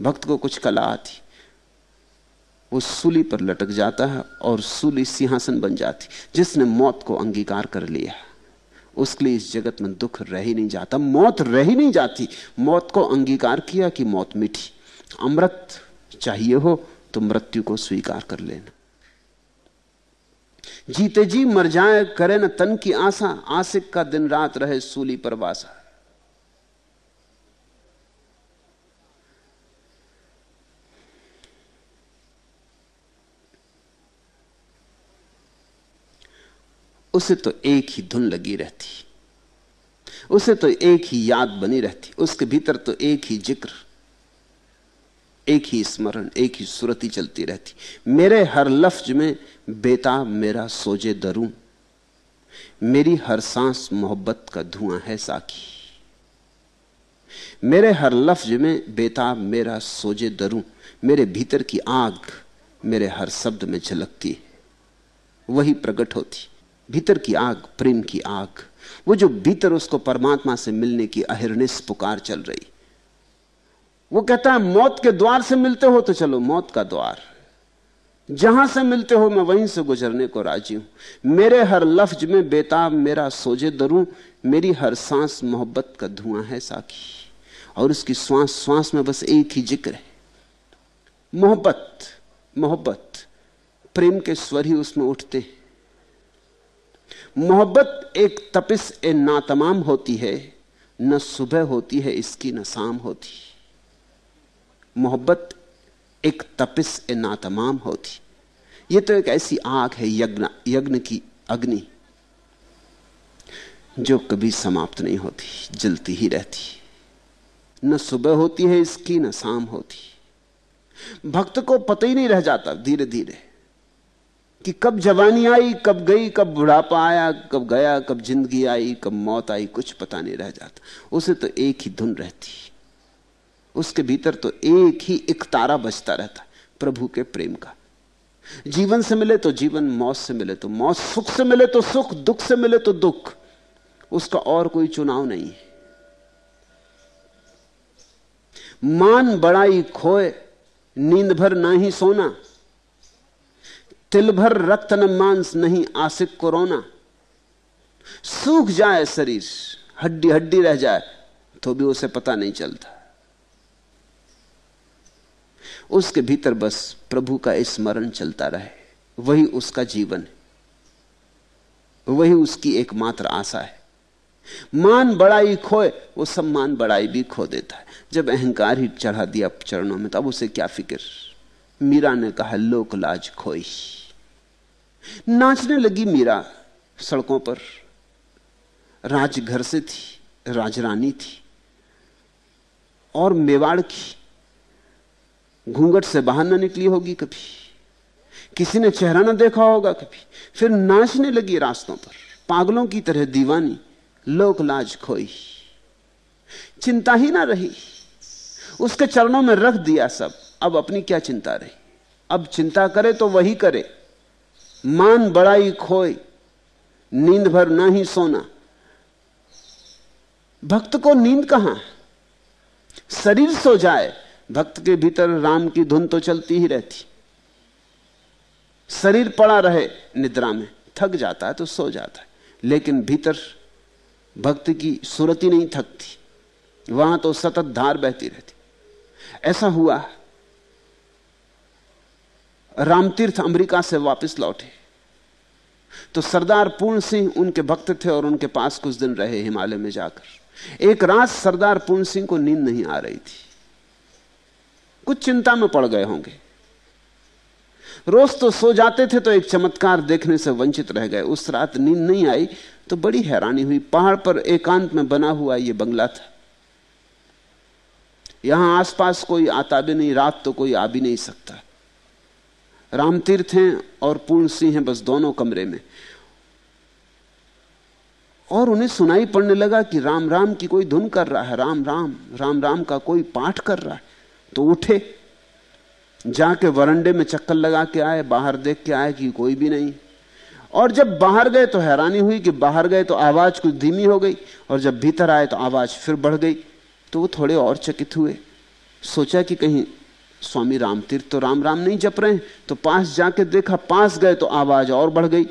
Speaker 3: भक्त को कुछ कला आती। वो सूली पर लटक जाता है और सूली सिंहासन बन जाती। जिसने मौत को अंगीकार कर लिया उसके लिए इस जगत में दुख रह ही नहीं जाता, मौत रह ही नहीं जाती। मौत को अंगीकार किया कि मौत मिठी अमृत चाहिए हो तो मृत्यु को स्वीकार कर लेना। जीते जी मर जाए, करे न तन की आशा। आशिक का दिन रात रहे, सूली पर वासा। उसे तो एक ही धुन लगी रहती। उसे तो एक ही याद बनी रहती। उसके भीतर तो एक ही ज़िक्र, एक ही स्मरण, एक ही सुरती चलती रहती। मेरे हर लफ्ज में बेताब मेरा सोजे दरू। मेरी हर सांस मोहब्बत का धुआँ है साकी मेरे हर लफ्ज में बेताब मेरा सोजे दरू। मेरे भीतर की आग मेरे हर शब्द में झलकती है। वही प्रकट होती। भीतर की आग, प्रेम की आग, वो जो भीतर उसको परमात्मा से मिलने की अहिर्निश पुकार चल रही। वो कहता है, मौत के द्वार से मिलते हो तो चलो, मौत का द्वार। जहाँ से मिलते हो मैं वहीं से गुजरने को राज़ी हूँ। मेरे हर लफ्ज में बेताब मेरा सोजे दरू, मेरी हर सांस मोहब्बत का धुआँ है साकी और उसकी श्वास श्वास में बस एक ही ज़िक्र है। मोहब्बत मोहब्बत, प्रेम के स्वर ही उसमें उठते मोहब्बत एक तपिस ए नातमाम होती है, न सुबह होती है इसकी न शाम होती। मोहब्बत एक तपिस ए नातमाम होती। ये तो एक ऐसी आग है, यज्ञ यज्ञ की अग्नि, जो कभी समाप्त नहीं होती, जलती ही रहती। न सुबह होती है इसकी न शाम होती। भक्त को पता ही नहीं रह जाता धीरे धीरे कि कब जवानी आई, कब गई, कब बुढ़ापा आया, कब गया, कब ज़िंदगी आई, कब मौत आई, कुछ पता नहीं रह जाता। उसे तो एक ही धुन रहती। उसके भीतर तो एक ही एक तारा बजता रहता, प्रभु के प्रेम का। जीवन से मिले तो जीवन, मौत से मिले तो मौत, सुख से मिले तो सुख, दुख से मिले तो दुख। उसका और कोई चुनाव नहीं है। मान बड़ाई खोए, नींद भर ना ही सोना। तिल भर रक्त न मांस नहीं आसिक कोरोना। सूख जाए शरीर, हड्डी हड्डी रह जाए तो भी उसे पता नहीं चलता। उसके भीतर बस प्रभु का स्मरण चलता रहे, वही उसका जीवन है। वही उसकी एकमात्र आशा है। मान बड़ाई खोए, वो सब मान बड़ाई भी खो देता है। जब अहंकार ही चढ़ा दिया चरणों में, तब उसे क्या फ़िक्र? मीरा ने कहा, लोक लाज खोई। नाचने लगी मीरा सड़कों पर। राजघर से थी, राजरानी थी और मेवाड़ की। घूंघट से बाहर ना निकली होगी कभी। किसी ने चेहरा ना देखा होगा कभी। फिर नाचने लगी रास्तों पर। पागलों की तरह दीवानी, लोक लाज खोई। चिंता ही ना रही। उसके चरणों में रख दिया सब। अब अपनी क्या चिंता रही? अब चिंता करे तो वही करे। मान बड़ाई खोई, नींद भर ना ही सोना। भक्त को नींद कहाँ शरीर सो जाए, भक्त के भीतर राम की धुन तो चलती ही रहती। शरीर पड़ा रहे, निद्रा में थक जाता है तो सो जाता है। लेकिन भीतर भक्त की सूरत ही नहीं थकती, वहाँ तो सतत धार बहती रहती। ऐसा हुआ रामतीर्थ अमेरिका से वापस लौटे। तो सरदार पूर्ण सिंह उनके भक्त थे और उनके पास कुछ दिन रहे हिमालय में जाकर। एक रात सरदार पूर्ण सिंह को नींद नहीं आ रही थी। कुछ चिंता में पड़ गए होंगे। रोज तो सो जाते थे तो एक चमत्कार देखने से वंचित रह गए। उस रात नींद नहीं आई तो बड़ी हैरानी हुई। पहाड़ पर एकांत में बना हुआ यह बंगला था। यहाँ आसपास कोई आता भी नहीं, रात तो कोई आ भी नहीं सकता। रामतीर्थ हैं और पूर्ण सिंह हैं बस दोनों कमरे में। और उन्हें सुनाई पड़ने लगा कि राम राम की कोई धुन कर रहा है, राम राम राम राम का कोई पाठ कर रहा है। तो उठे, जाके वरंडे में चक्कर लगा के आए, बाहर देख के आए कि कोई भी नहीं। और जब बाहर गए तो हैरानी हुई कि बाहर गए तो आवाज़ कुछ धीमी हो गई, और जब भीतर आए तो आवाज़ फिर बढ़ गई। तो वो थोड़े और चकित हुए। सोचा कि कहीं स्वामी रामतीर्थ तो राम राम नहीं जप रहे हैं तो पास जाके देखा पास गए तो आवाज़ और बढ़ गई।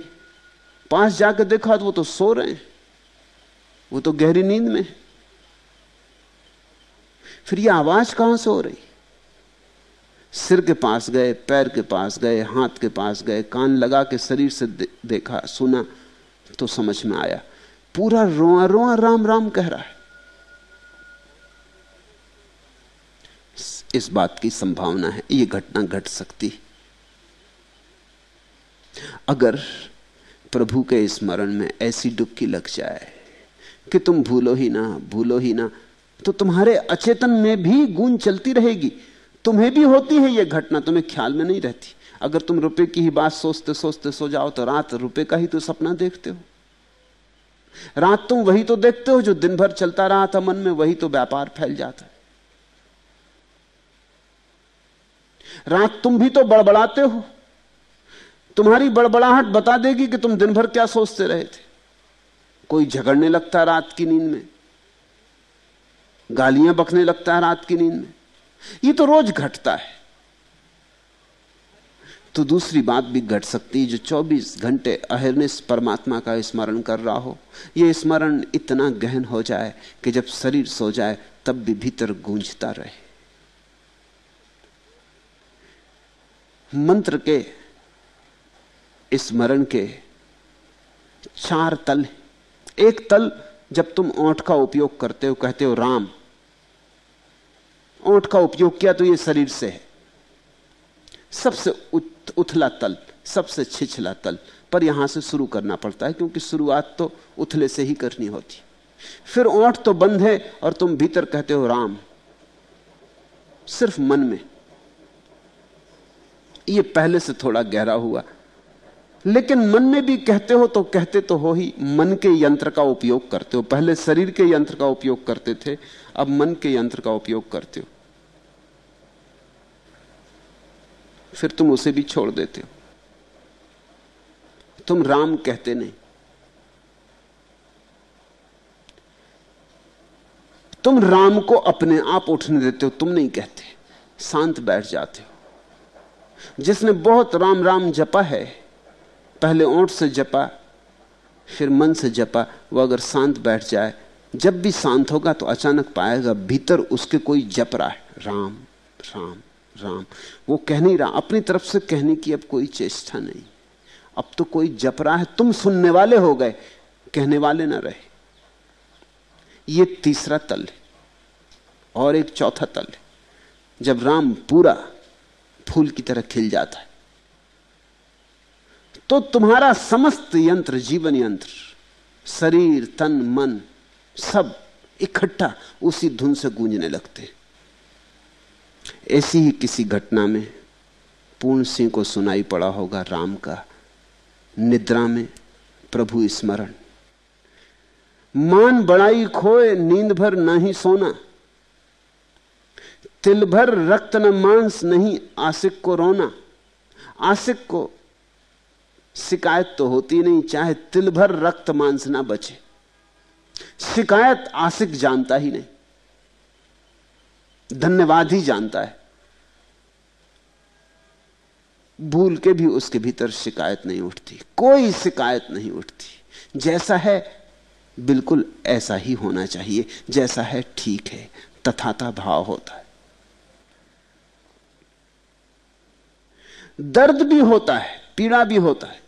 Speaker 3: पास जाके देखा तो वो तो सो रहे हैं। वो तो गहरी नींद में फिर ये आवाज़ कहाँ से हो रही? सिर के पास गए पैर के पास गए हाथ के पास गए कान लगा के शरीर से दे, देखा सुना तो समझ में आया। पूरा रोआ रोआ राम राम कह रहा है। इस बात की संभावना है यह घटना घट सकती अगर प्रभु के स्मरण में ऐसी डुबकी लग जाए कि तुम भूलो ही ना, भूलो ही ना तो तुम्हारे अचेतन में भी गूंज चलती रहेगी। तुम्हें भी होती है यह घटना, तुम्हें ख्याल में नहीं रहती। अगर तुम रुपए की ही बात सोचते सोचते सो जाओ तो रात रुपए का ही तो सपना देखते हो। रात तुम वही तो देखते हो जो दिन भर चलता रहा था, मन में वही तो व्यापार फैल जाता है। रात तुम भी तो बड़बड़ाते हो। तुम्हारी बड़बड़ाहट बता देगी कि तुम दिन भर क्या सोचते रहे थे। कोई झगड़ने लगता रात की नींद में? गालियाँ बकने लगता है रात की नींद में? ये तो रोज घटता है। तो दूसरी बात भी घट सकती है जो 24 घंटे अहिर्निश परमात्मा का स्मरण कर रहा हो। यह स्मरण इतना गहन हो जाए कि जब शरीर सो जाए, तब भी भीतर गूंजता रहे। मंत्र के स्मरण के चार तल एक तल जब तुम ओंठ का उपयोग करते हो, कहते हो, राम, ओंठ का उपयोग किया तो ये शरीर से है। सबसे उथला तल, सबसे छिछला तल, पर यहाँ से शुरू करना पड़ता है, क्योंकि शुरुआत तो उथले से ही करनी होती। फिर ओंठ तो बंद है और तुम भीतर कहते हो, राम, सिर्फ़ मन में। ये पहले से थोड़ा गहरा हुआ। लेकिन मन में भी कहते हो तो कहते तो हो ही, मन के यंत्र का उपयोग करते हो। पहले शरीर के यंत्र का उपयोग करते थे, अब मन के यंत्र का उपयोग करते हो। फिर तुम उसे भी छोड़ देते हो। तुम राम कहते नहीं। तुम राम को अपने आप उठने देते हो, तुम नहीं कहते। शांत बैठ जाते हो। जिसने बहुत राम राम जपा है। पहले ओंठ से जपा, फिर मन से जपा, वो अगर शांत बैठ जाए, जब भी शांत होगा तो अचानक पाएगा, भीतर उसके कोई जप रहा है। राम राम राम। वो कह नहीं रहा, अपनी तरफ़ से कहने की अब कोई चेष्टा नहीं। अब तो कोई जप रहा है, तुम सुनने वाले हो गए, कहने वाले ना रहे। ये तीसरा तल है, और एक चौथा तल है। जब राम पूरा फूल की तरह खिल जाता है। तो तुम्हारा समस्त यंत्र, जीवन यंत्र, शरीर, तन, मन, सब इकट्ठा उसी धुन से गूंजने लगते ऐसी ही किसी घटना में पूर्ण सिंह को सुनाई पड़ा होगा राम का निद्रा में प्रभु स्मरण। मान बड़ाई खोए, नींद भर नहीं सोना। तिल भर रक्त न मांस नहीं आशिक को रोना। आशिक को शिकायत तो होती नहीं, चाहे तिल भर रक्त मांस ना बचे। शिकायत आशिक जानता ही नहीं। धन्यवाद ही जानता है। भूल के भी उसके भीतर शिकायत नहीं उठती। कोई शिकायत नहीं उठती। जैसा है, बिल्कुल ऐसा ही होना चाहिए। जैसा है, ठीक है। तथाता भाव होता है। दर्द भी होता है, पीड़ा भी होता है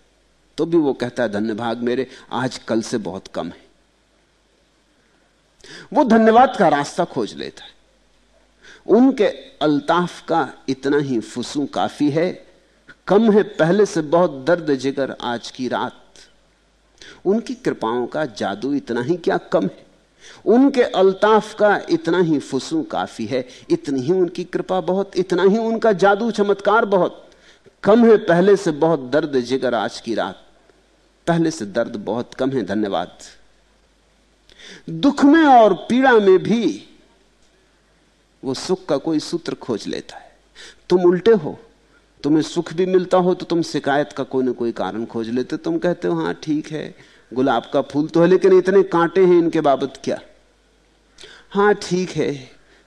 Speaker 3: तो भी वो कहता है, धन्यवाद मेरे, आज कल से बहुत कम है। वो धन्यवाद का रास्ता खोज लेता है। उनके अल्ताफ का इतना ही फुसू काफ़ी है, कम है पहले से बहुत दर्द जिगर आज की रात। उनकी कृपाओं का जादू इतना ही क्या कम है? उनके अल्ताफ का इतना ही फुसू काफ़ी है, इतनी ही उनकी कृपा बहुत, इतना ही उनका जादू चमत्कार बहुत। कम है, पहले से बहुत दर्द जिगर आज की रात। पहले से दर्द बहुत कम है, धन्यवाद। दुख में और पीड़ा में भी वो सुख का कोई सूत्र खोज लेता है। तुम उल्टे हो, तुम्हें सुख भी मिलता हो तो तुम शिकायत का कोई ना कोई कारण खोज लेते। तुम कहते हो हाँ ठीक है, गुलाब का फूल तो है, लेकिन इतने कांटे हैं, इनके बाबत क्या? हाँ ठीक है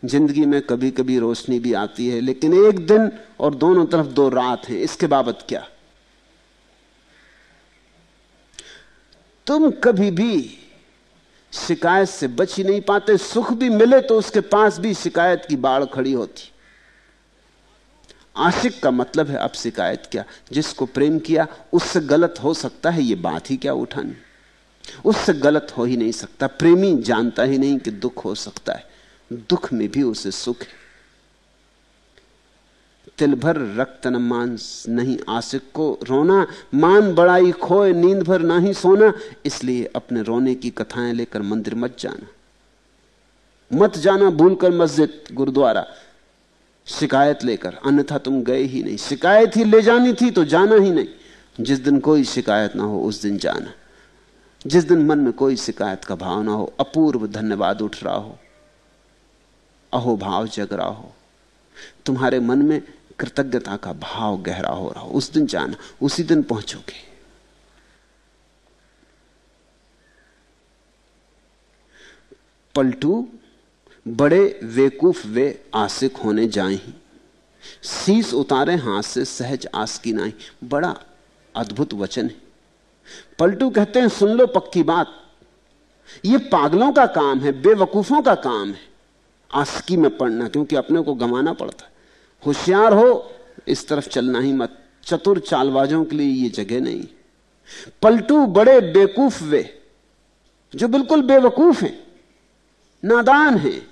Speaker 3: ज़िंदगी में कभी कभी रोशनी भी आती है, लेकिन एक दिन और दोनों तरफ़ दो रात हैं, इसके बाबत क्या? तुम कभी भी शिकायत से बच ही नहीं पाते, सुख भी मिले तो उसके पास भी शिकायत की बाढ़ खड़ी होती। आशिक का मतलब है अब शिकायत क्या? जिसको प्रेम किया, उससे गलत हो सकता है, ये बात ही क्या उठानी? उससे गलत हो ही नहीं सकता, प्रेमी जानता ही नहीं कि दुख हो सकता है। दुख में भी उसे सुख है। तिल भर रक्त न मांस, नहीं आशिक को रोना। मान बड़ाई खोए, नींद भर ना ही सोना। इसलिए अपने रोने की कथाएँ लेकर मंदिर मत जाना। मत जाना भूलकर मस्जिद, गुरुद्वारा। शिकायत लेकर, अन्यथा तुम गए ही नहीं। शिकायत ही ले जानी थी तो जाना ही नहीं। जिस दिन कोई शिकायत ना हो, उस दिन जाना। जिस दिन मन में कोई शिकायत का भाव ना हो, अपूर्व धन्यवाद उठ रहा हो। अहो भाव जग रहा हो। तुम्हारे मन में कृतज्ञता का भाव गहरा हो रहा हो। उस दिन जाना, उसी दिन पहुंचोगे। पलटू, बड़े वेकूफ वे आसिक होने जाए। शीस उतारे हाथ से, सहज आस की नाई बड़ा अद्भुत वचन है। पलटू कहते हैं, सुन लो पक्की बात। ये पागलों का काम है, बेवकूफों का काम है। आस्की में पढ़ना क्योंकि अपने को गंवाना पड़ता है। होशियार हो, इस तरफ़ चलना ही मत। चतुर चालबाजों के लिए ये जगह नहीं। पलटू बड़े बेकूफ वे, जो बिल्कुल बेवकूफ़ हैं, नादान हैं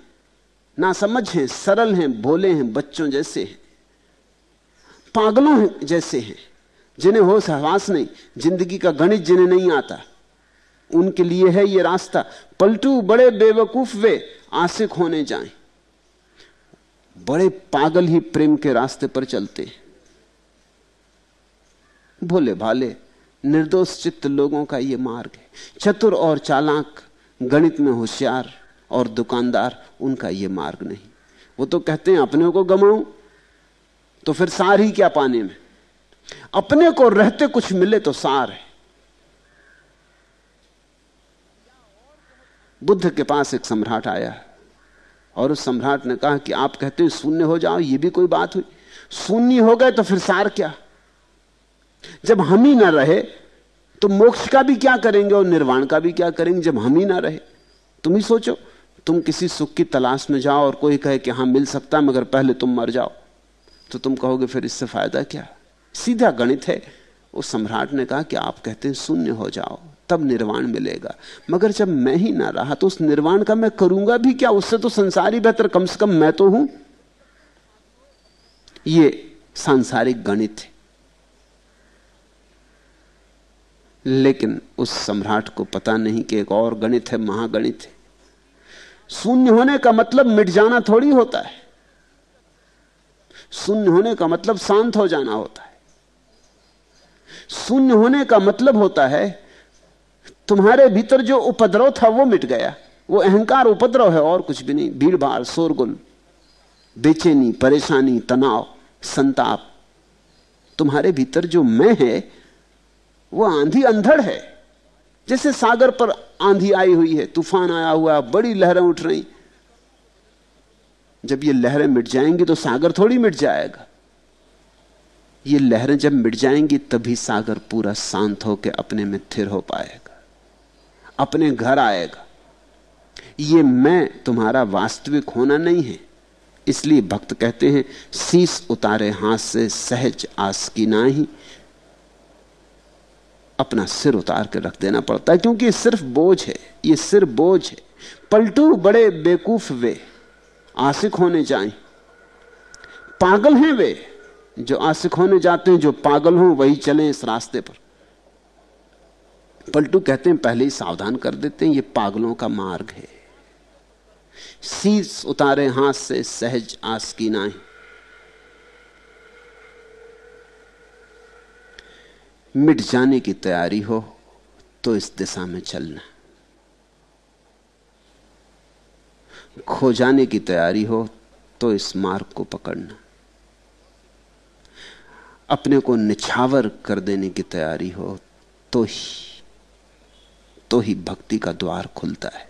Speaker 3: ना समझ हैं, सरल हैं, भोले हैं, बच्चों जैसे हैं, पागलों हैं जैसे हैं, जिन्हें होश हवास नहीं, ज़िंदगी का गणित जिन्हें नहीं आता। उनके लिए है ये रास्ता। पलटू बड़े बेवकूफ़ वे आशिक होने जाएँ। बड़े पागल ही प्रेम के रास्ते पर चलते। भोले भाले, निर्दोष चित्त लोगों का यह मार्ग है। चतुर और चालाक, गणित में होशियार और दुकानदार, उनका यह मार्ग नहीं। वो तो कहते हैं, अपने को गमाऊं तो फिर सार ही क्या पाने में? अपने को रहते कुछ मिले तो सार है। बुद्ध के पास एक सम्राट आया। और उस सम्राट ने कहा कि आप कहते हैं शून्य हो जाओ, ये भी कोई बात हुई। शून्य हो गए तो फिर सार क्या? जब हम ही ना रहे तो मोक्ष का भी क्या करेंगे और निर्वाण का भी क्या करेंगे? जब हम ही ना रहे, तुम ही सोचो। तुम किसी सुख की तलाश में जाओ और कोई कहे कि हाँ, मिल सकता मगर पहले तुम मर जाओ। तो तुम कहोगे, फिर इससे फ़ायदा क्या? सीधा गणित है। उस सम्राट ने कहा कि आप कहते हैं शून्य हो जाओ। तब निर्वाण मिलेगा। मगर जब मैं ही ना रहा तो उस निर्वाण का मैं करूँगा भी क्या? उससे तो संसार बेहतर, कम से कम मैं तो हूँ। ये सांसारिक गणित है। लेकिन उस सम्राट को पता नहीं कि एक और गणित है, महागणित है। शून्य होने का मतलब मिट जाना थोड़ी होता है। शून्य होने का मतलब शांत हो जाना होता है। शून्य होने का मतलब होता है तुम्हारे भीतर जो उपद्रव था वो मिट गया। वो अहंकार उपद्रव है, और कुछ भी नहीं। भीड़ भाड़ शोरगुल, बेचैनी, परेशानी, तनाव, संताप। तुम्हारे भीतर जो मैं है, वो आंधी अंधड़ है। जैसे सागर पर आंधी आई हुई है, तूफ़ान आया हुआ, बड़ी लहरें उठ रही। जब ये लहरें मिट जाएँगी तो सागर थोड़ी मिट जाएगा। ये लहरें जब मिट जाएँगी, तभी सागर पूरा शांत होकर अपने में थिर हो पाएगा। अपने घर आएगा। ये मैं तुम्हारा वास्तविक होना नहीं है। इसलिए भक्त कहते हैं शीस उतारे हाथ से सहज आस की ना ही अपना सिर उतार के रख देना पड़ता है, क्योंकि सिर्फ़ बोझ है। ये सिर्फ़ बोझ है। पलटू बड़े बेकूफ वे, आशिक होने जाए। पागल हैं वे, जो आशिक होने जाते हैं, जो पागल हों, वही चले इस रास्ते पर। पलटू कहते हैं, पहले ही सावधान कर देते हैं, ये पागलों का मार्ग है। शीस उतारे, हाथ से सहज आस की नाई मिट जाने की तैयारी हो तो इस दिशा में चलना। खो जाने की तैयारी हो तो इस मार्ग को पकड़ना। अपने को निछावर कर देने की तैयारी हो तो ही तो ही भक्ति का द्वार खुलता है।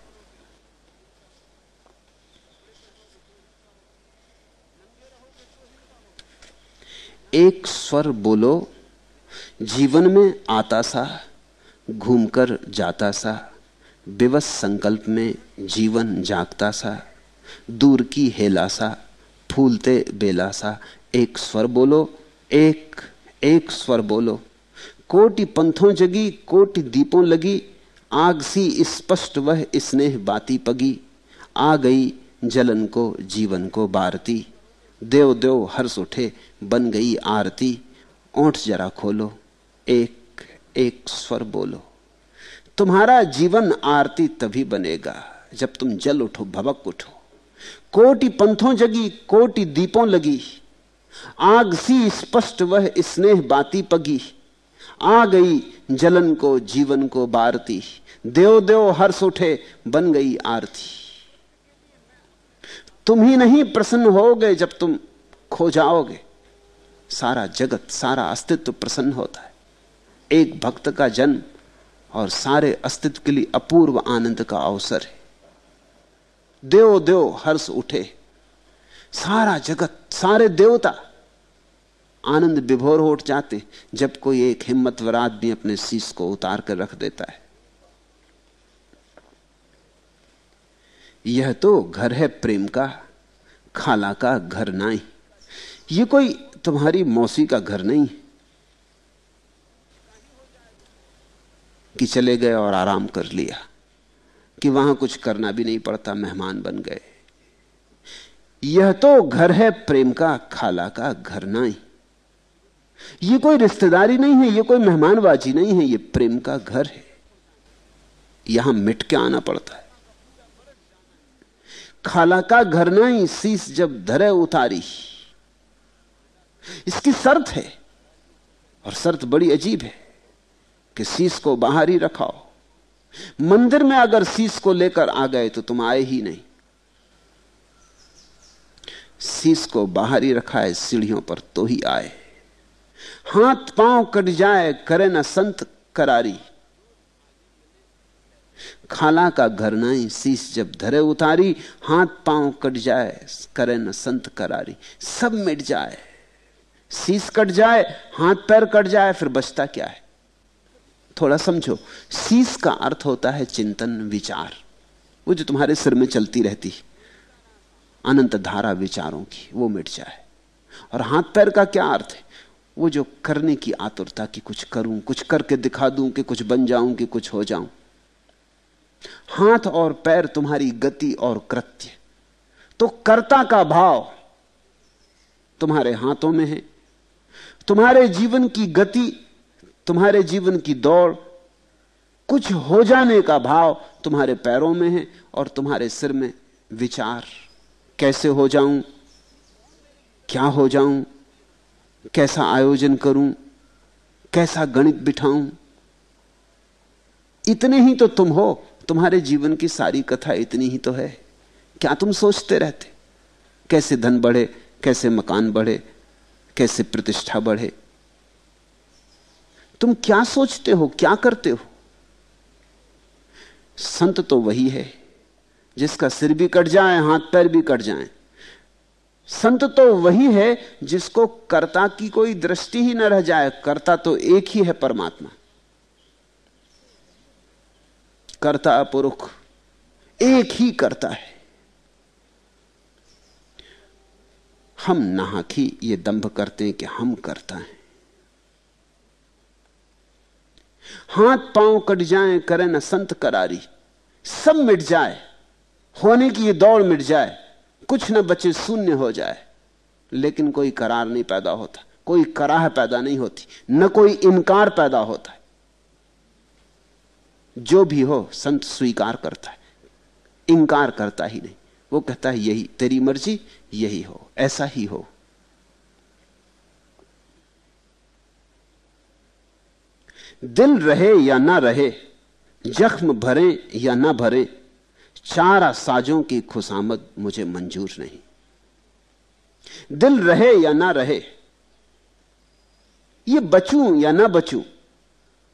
Speaker 3: एक स्वर बोलो, जीवन में आता सा, घूमकर जाता सा, विवश संकल्प में जीवन जागता सा, दूर की हेला सा, फूलते बेला सा। एक स्वर बोलो, एक एक स्वर बोलो। कोटि पंथों जगी, कोटि दीपों लगी आग सी स्पष्ट, वह स्नेह बाती पगी। आ गई जलन को, जीवन को बारती। देव देव हर्ष उठे, बन गई आरती। ओठ जरा खोलो, एक एक स्वर बोलो। तुम्हारा जीवन आरती तभी बनेगा, जब तुम जल उठो भबक उठो। कोटि पंथों जगी, कोटि दीपों लगी। आग सी स्पष्ट, वह स्नेह बाती पगी। आ गई जलन को, जीवन को बारती। देव देव हर्ष उठे, बन गई आरती। तुम ही नहीं प्रसन्न होगे जब तुम खो जाओगे। सारा जगत, सारा अस्तित्व प्रसन्न होता है। एक भक्त का जन्म और सारे अस्तित्व के लिए अपूर्व आनंद का अवसर है। देव देव हर्ष उठे। सारा जगत, सारे देवता आनंद विभोर उठ जाते जब कोई एक हिम्मतवर आदमी अपने शीश को उतार कर रख देता है। यह तो घर है प्रेम का, खाला का घर नहीं ये कोई तुम्हारी मौसी का घर नहीं। कि चले गए और आराम कर लिया, कि वहाँ कुछ करना भी नहीं पड़ता, मेहमान बन गए। यह तो घर है प्रेम का, खाला का घर नहीं ये कोई रिश्तेदारी नहीं है, ये कोई मेहमानबाजी नहीं है, ये प्रेम का घर है। यहाँ मिट के आना पड़ता है। खाला का घर नहीं शीश जब धरे उतारी। इसकी शर्त है, और शर्त बड़ी अजीब है, कि शीश को बाहर ही रखाओ। मंदिर में अगर शीश को लेकर आ गए तो तुम आए ही नहीं। शीश को बाहर ही रखा है सीढ़ियों पर तो ही आए। हाथ पाँव कट जाए, करे ना संत करारी। खाला का घर नहीं शीश जब धरे उतारी, हाथ पाँव कट जाए, करे न संत करारी। सब मिट जाए। शीश कट जाए, हाथ पैर कट जाए, फिर बचता क्या है? थोड़ा समझो, शीश का अर्थ होता है चिंतन, विचार। वो जो तुम्हारे सिर में चलती रहती, अनंत धारा विचारों की, वो मिट जाए। और हाथ पैर का क्या अर्थ है? वो जो करने की आतुरता की कुछ करूँ, कुछ करके दिखा दूँ कि कुछ बन जाऊँ कि कुछ हो जाऊँ। हाथ और पैर तुम्हारी गति और कृत्य। तो कर्ता का भाव तुम्हारे हाथों में है। तुम्हारे जीवन की गति, तुम्हारे जीवन की दौड़, कुछ हो जाने का भाव तुम्हारे पैरों में है और तुम्हारे सिर में विचार। कैसे हो जाऊँ? क्या हो जाऊँ? कैसा आयोजन करूँ? कैसा गणित बिठाऊं? इतने ही तो तुम हो। तुम्हारे जीवन की सारी कथा इतनी ही तो है। क्या तुम सोचते रहते? कैसे धन बढ़े, कैसे मकान बढ़े, कैसे प्रतिष्ठा बढ़े? तुम क्या सोचते हो, क्या करते हो? संत तो वही है, जिसका सिर भी कट जाए, हाथ पैर भी कट जाए। संत तो वही है, जिसको कर्ता की कोई दृष्टि ही न रह जाए, कर्ता तो एक ही है परमात्मा। कर्ता पुरुष एक ही करता है। हम नाहक ये दंभ करते हैं कि हम करता है। हाथ पाँव कट जाएँ, करें न संत करारी। सब मिट जाए, होने की ये दौड़ मिट जाए, कुछ न बचे शून्य हो जाए। लेकिन कोई करार नहीं पैदा होता, कोई कराह पैदा नहीं होती, न कोई इनकार पैदा होता है। जो भी हो, संत स्वीकार करता है। इनकार करता ही नहीं। वो कहता है, यही, तेरी मर्ज़ी, यही हो, ऐसा ही हो। दिल रहे या ना रहे, जख्म भरे या ना भरे, चारा साजों की खुशामद मुझे मंजूर नहीं। दिल रहे या ना रहे, ये बचूं या ना बचूं,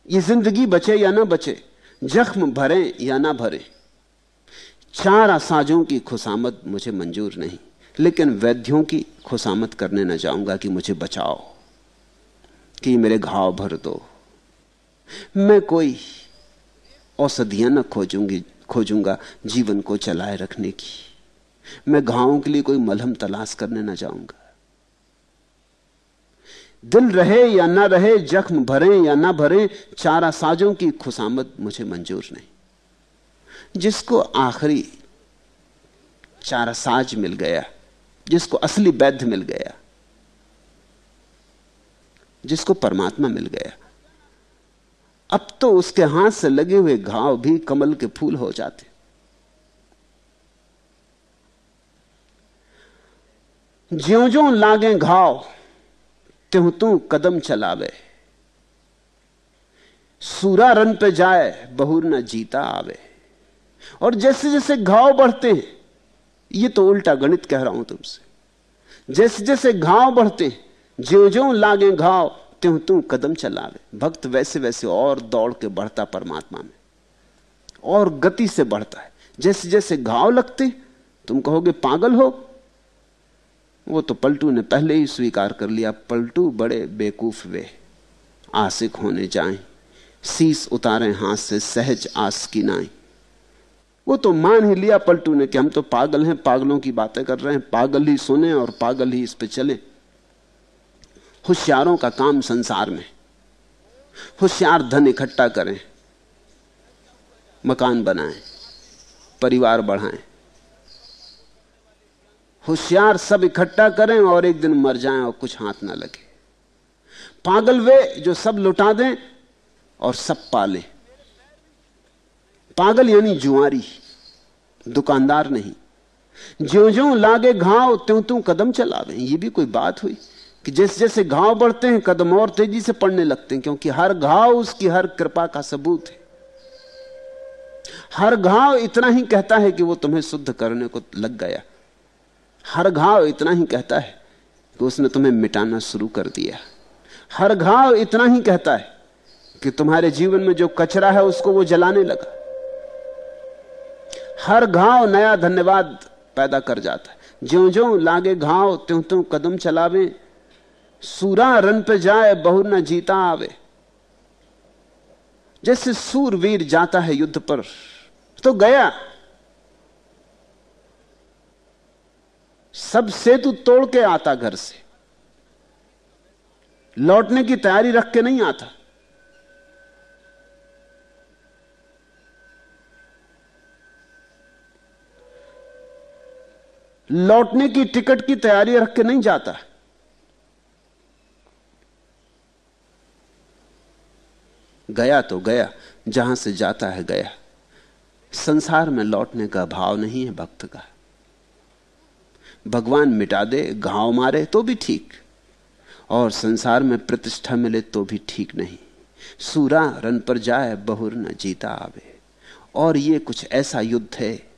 Speaker 3: ये ज़िंदगी बचे या ना बचे जख्म भरे या ना भरे, चार साजों की खुशामद मुझे मंजूर नहीं, लेकिन वैद्यों की खुशामद करने ना जाऊँगा कि मुझे बचाओ, कि मेरे घाव भर दो। मैं कोई औषधियाँ न खोजूँगी, खोजूँगा जीवन को चलाए रखने की। मैं घावों के लिए कोई मलहम तलाश करने ना जाऊँगा। दिल रहे या ना रहे, जख्म भरे या ना भरे, चारा साजों की खुशामद मुझे मंजूर नहीं। जिसको आखिरी चारा साज मिल गया, जिसको असली वैद्य मिल गया, जिसको परमात्मा मिल गया, अब तो उसके हाथ से लगे हुए घाव भी कमल के फूल हो जाते। ज्यो ज्यो लागे घाव त्यों तू कदम चलावे। सूरा रन पे जाए, बहुर न जीता आवे। और जैसे जैसे घाव बढ़ते हैं, ये तो उल्टा गणित कह रहा हूँ तुमसे। जैसे जैसे घाव बढ़ते हैं ज्यो ज्यो लागे घाव, त्यों तू कदम चलावे। भक्त वैसे वैसे और दौड़ के बढ़ता परमात्मा में। और गति से बढ़ता है। जैसे जैसे घाव लगते, तुम कहोगे पागल हो वो तो पलटू ने पहले ही स्वीकार कर लिया, पलटू बड़े बेकूफ वे। आसिक होने जाए शीस उतारे हाथ से सहज आस की नाई वो तो मान ही लिया पलटू ने कि हम तो पागल हैं, पागलों की बातें कर रहे हैं, पागल ही सुने और पागल ही इस पे चले। होशियारों का काम संसार में। होशियार धन इकट्ठा करें, मकान बनाएँ, परिवार बढ़ाएँ। होशियार सब इकट्ठा करें और एक दिन मर जाएँ और कुछ हाथ ना लगे। पागल वे जो सब लुटा दें और सब पाले। पागल यानी जुआरी, दुकानदार नहीं। ज्यो ज्यो लागे घाव त्यों त्यों कदम चलावे। ये भी कोई बात हुई कि जैसे जैसे घाव बढ़ते हैं, कदम और तेज़ी से पड़ने लगते हैं, क्योंकि हर घाव उसकी हर कृपा का सबूत है। हर घाव इतना ही कहता है कि वो तुम्हें शुद्ध करने को लग गया। हर घाव इतना ही कहता है कि उसने तुम्हें मिटाना शुरू कर दिया। हर घाव इतना ही कहता है कि तुम्हारे जीवन में जो कचरा है उसको वो जलाने लगा। हर घाव नया धन्यवाद पैदा कर जाता है। ज्यो ज्यो लागे घाव त्यों त्यों कदम चलावे। सूरा रन पे जाए बहु न जीता आवे। जैसे सूरवीर जाता है युद्ध पर तो गया। सब सेतु तोड़ के आता घर से। लौटने की तैयारी रख के नहीं आता। लौटने की टिकट की तैयारी रख के नहीं जाता। गया तो गया, जहाँ से जाता है गया। संसार में लौटने का भाव नहीं है भक्त का। भगवान मिटा दे, घाव मारे तो भी ठीक। और संसार में प्रतिष्ठा मिले तो भी ठीक नहीं। सूरा रन पर जाए, बहुर न जीता आवे। और ये कुछ ऐसा युद्ध है,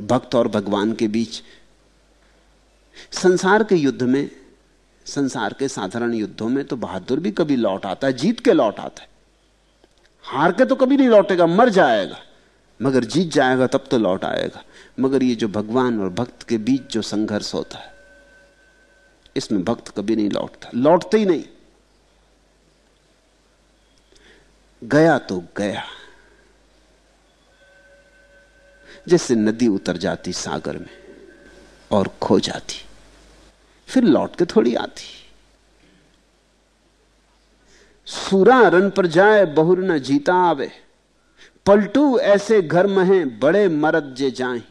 Speaker 3: भक्त और भगवान के बीच। संसार के युद्ध में, संसार के साधारण युद्धों में तो बहादुर भी कभी लौट आता है, जीत के लौट आता है। हार के तो कभी नहीं लौटेगा, मर जाएगा। मगर जीत जाएगा, तब तो लौट आएगा। मगर ये जो भगवान और भक्त के बीच जो संघर्ष होता है, इसमें भक्त कभी नहीं लौटता। लौटते ही नहीं। गया तो गया। जैसे नदी उतर जाती सागर में और खो जाती, फिर लौट के थोड़ी आती। सूरा रन पर जाए, बहुर न जीता आवे। पलटू ऐसे घर महे, बड़े मरद जे जाए।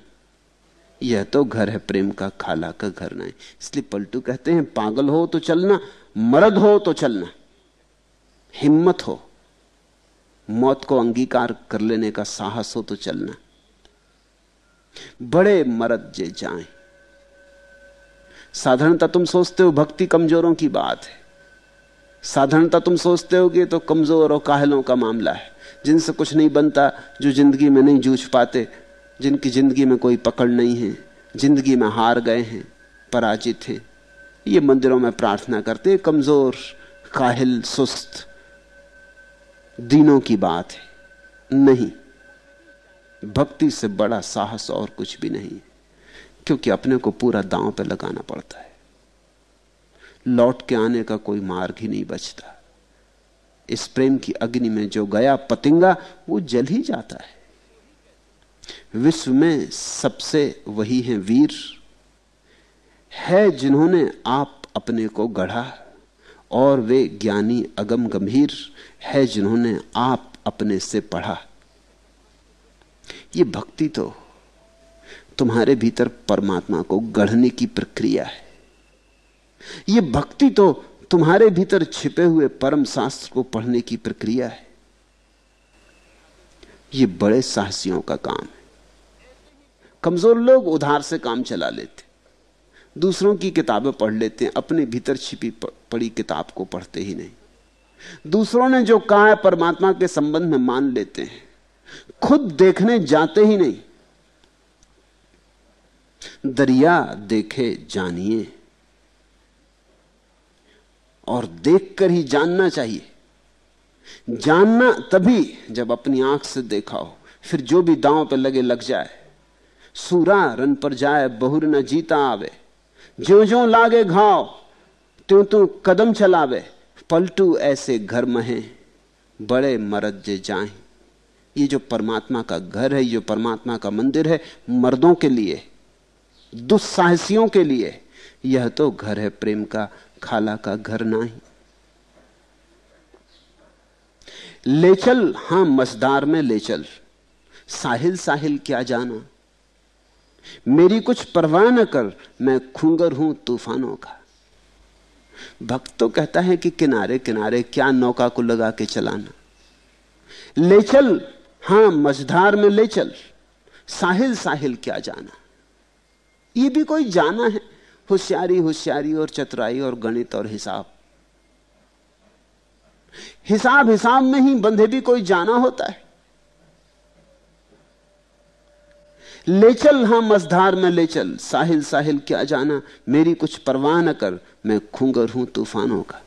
Speaker 3: यह तो घर है प्रेम का, खाला का घर नहीं। इसलिए पलटू कहते हैं, पागल हो तो चलना, मरद हो तो चलना। हिम्मत हो। मौत को अंगीकार कर लेने का साहस हो तो चलना। बड़े मरद जे जाए। साधारणता तुम सोचते हो भक्ति कमजोरों की बात है। साधारणता तुम सोचते हो कि तो कमज़ोर और काहलों का मामला है। जिनसे कुछ नहीं बनता, जो ज़िंदगी में नहीं जूझ पाते, जिनकी ज़िंदगी में कोई पकड़ नहीं है, ज़िंदगी में हार गए हैं, पराजित हैं। ये मंदिरों में प्रार्थना करते हैं, कमज़ोर, काहिल, सुस्त। दिनों की बात है। नहीं, भक्ति से बड़ा साहस और कुछ भी नहीं, क्योंकि अपने को पूरा दांव पर लगाना पड़ता है। लौट के आने का कोई मार्ग ही नहीं बचता। इस प्रेम की अग्नि में जो गया पतिंगा, वो जल ही जाता है। विश्व में सबसे वही है वीर, है जिन्होंने आप अपने को गढ़ा, और वे ज्ञानी अगम गंभीर, है जिन्होंने आप अपने से पढ़ा। ये भक्ति तो तुम्हारे भीतर परमात्मा को गढ़ने की प्रक्रिया है। ये भक्ति तो तुम्हारे भीतर छिपे हुए परम शास्त्र को पढ़ने की प्रक्रिया है। ये बड़े साहसियों का काम है। कमज़ोर लोग उधार से काम चला लेते दूसरों की किताबें पढ़ लेते हैं, अपने भीतर छिपी पड़ी किताब को पढ़ते ही नहीं। दूसरों ने जो कहा है, परमात्मा के संबंध में मान लेते हैं। खुद देखने जाते ही नहीं। दरिया देखे जानिए। और देखकर ही जानना चाहिए। जानना तभी जब अपनी आँख से देखा हो, फिर जो भी दांव पे लगे लग जाए। सूरा रन पर जाए, बहुर न जीता आवे। ज्यो ज्यो लागे घाव त्यों त्यों कदम चलावे। पलटू ऐसे घर महे, बड़े मरद जे जाए। ये जो परमात्मा का घर है, ये परमात्मा का मंदिर है, मर्दों के लिए, दुस्साहसियों के लिए यह तो घर है प्रेम का, खाला का घर नहीं। ले चल, हाँ मसदार में ले चल। साहिल साहिल, क्या जाना? मेरी कुछ परवाह न कर, मैं खूंगर हूँ तूफानों का। भक्त तो कहता है कि किनारे किनारे क्या नौका को लगा के चलाना। ले चल, हाँ, मझधार में ले चल। साहिल साहिल, क्या जाना? ये भी कोई जाना है? होशियारी होशियारी और चतुराई और गणित और हिसाब। हिसाब हिसाब में ही बंधे भी कोई जाना होता है। ले चल हाँ मझधार में ले चल, साहिल साहिल क्या जाना? मेरी कुछ परवाह न कर, मैं खूंगर हूँ तूफानों का।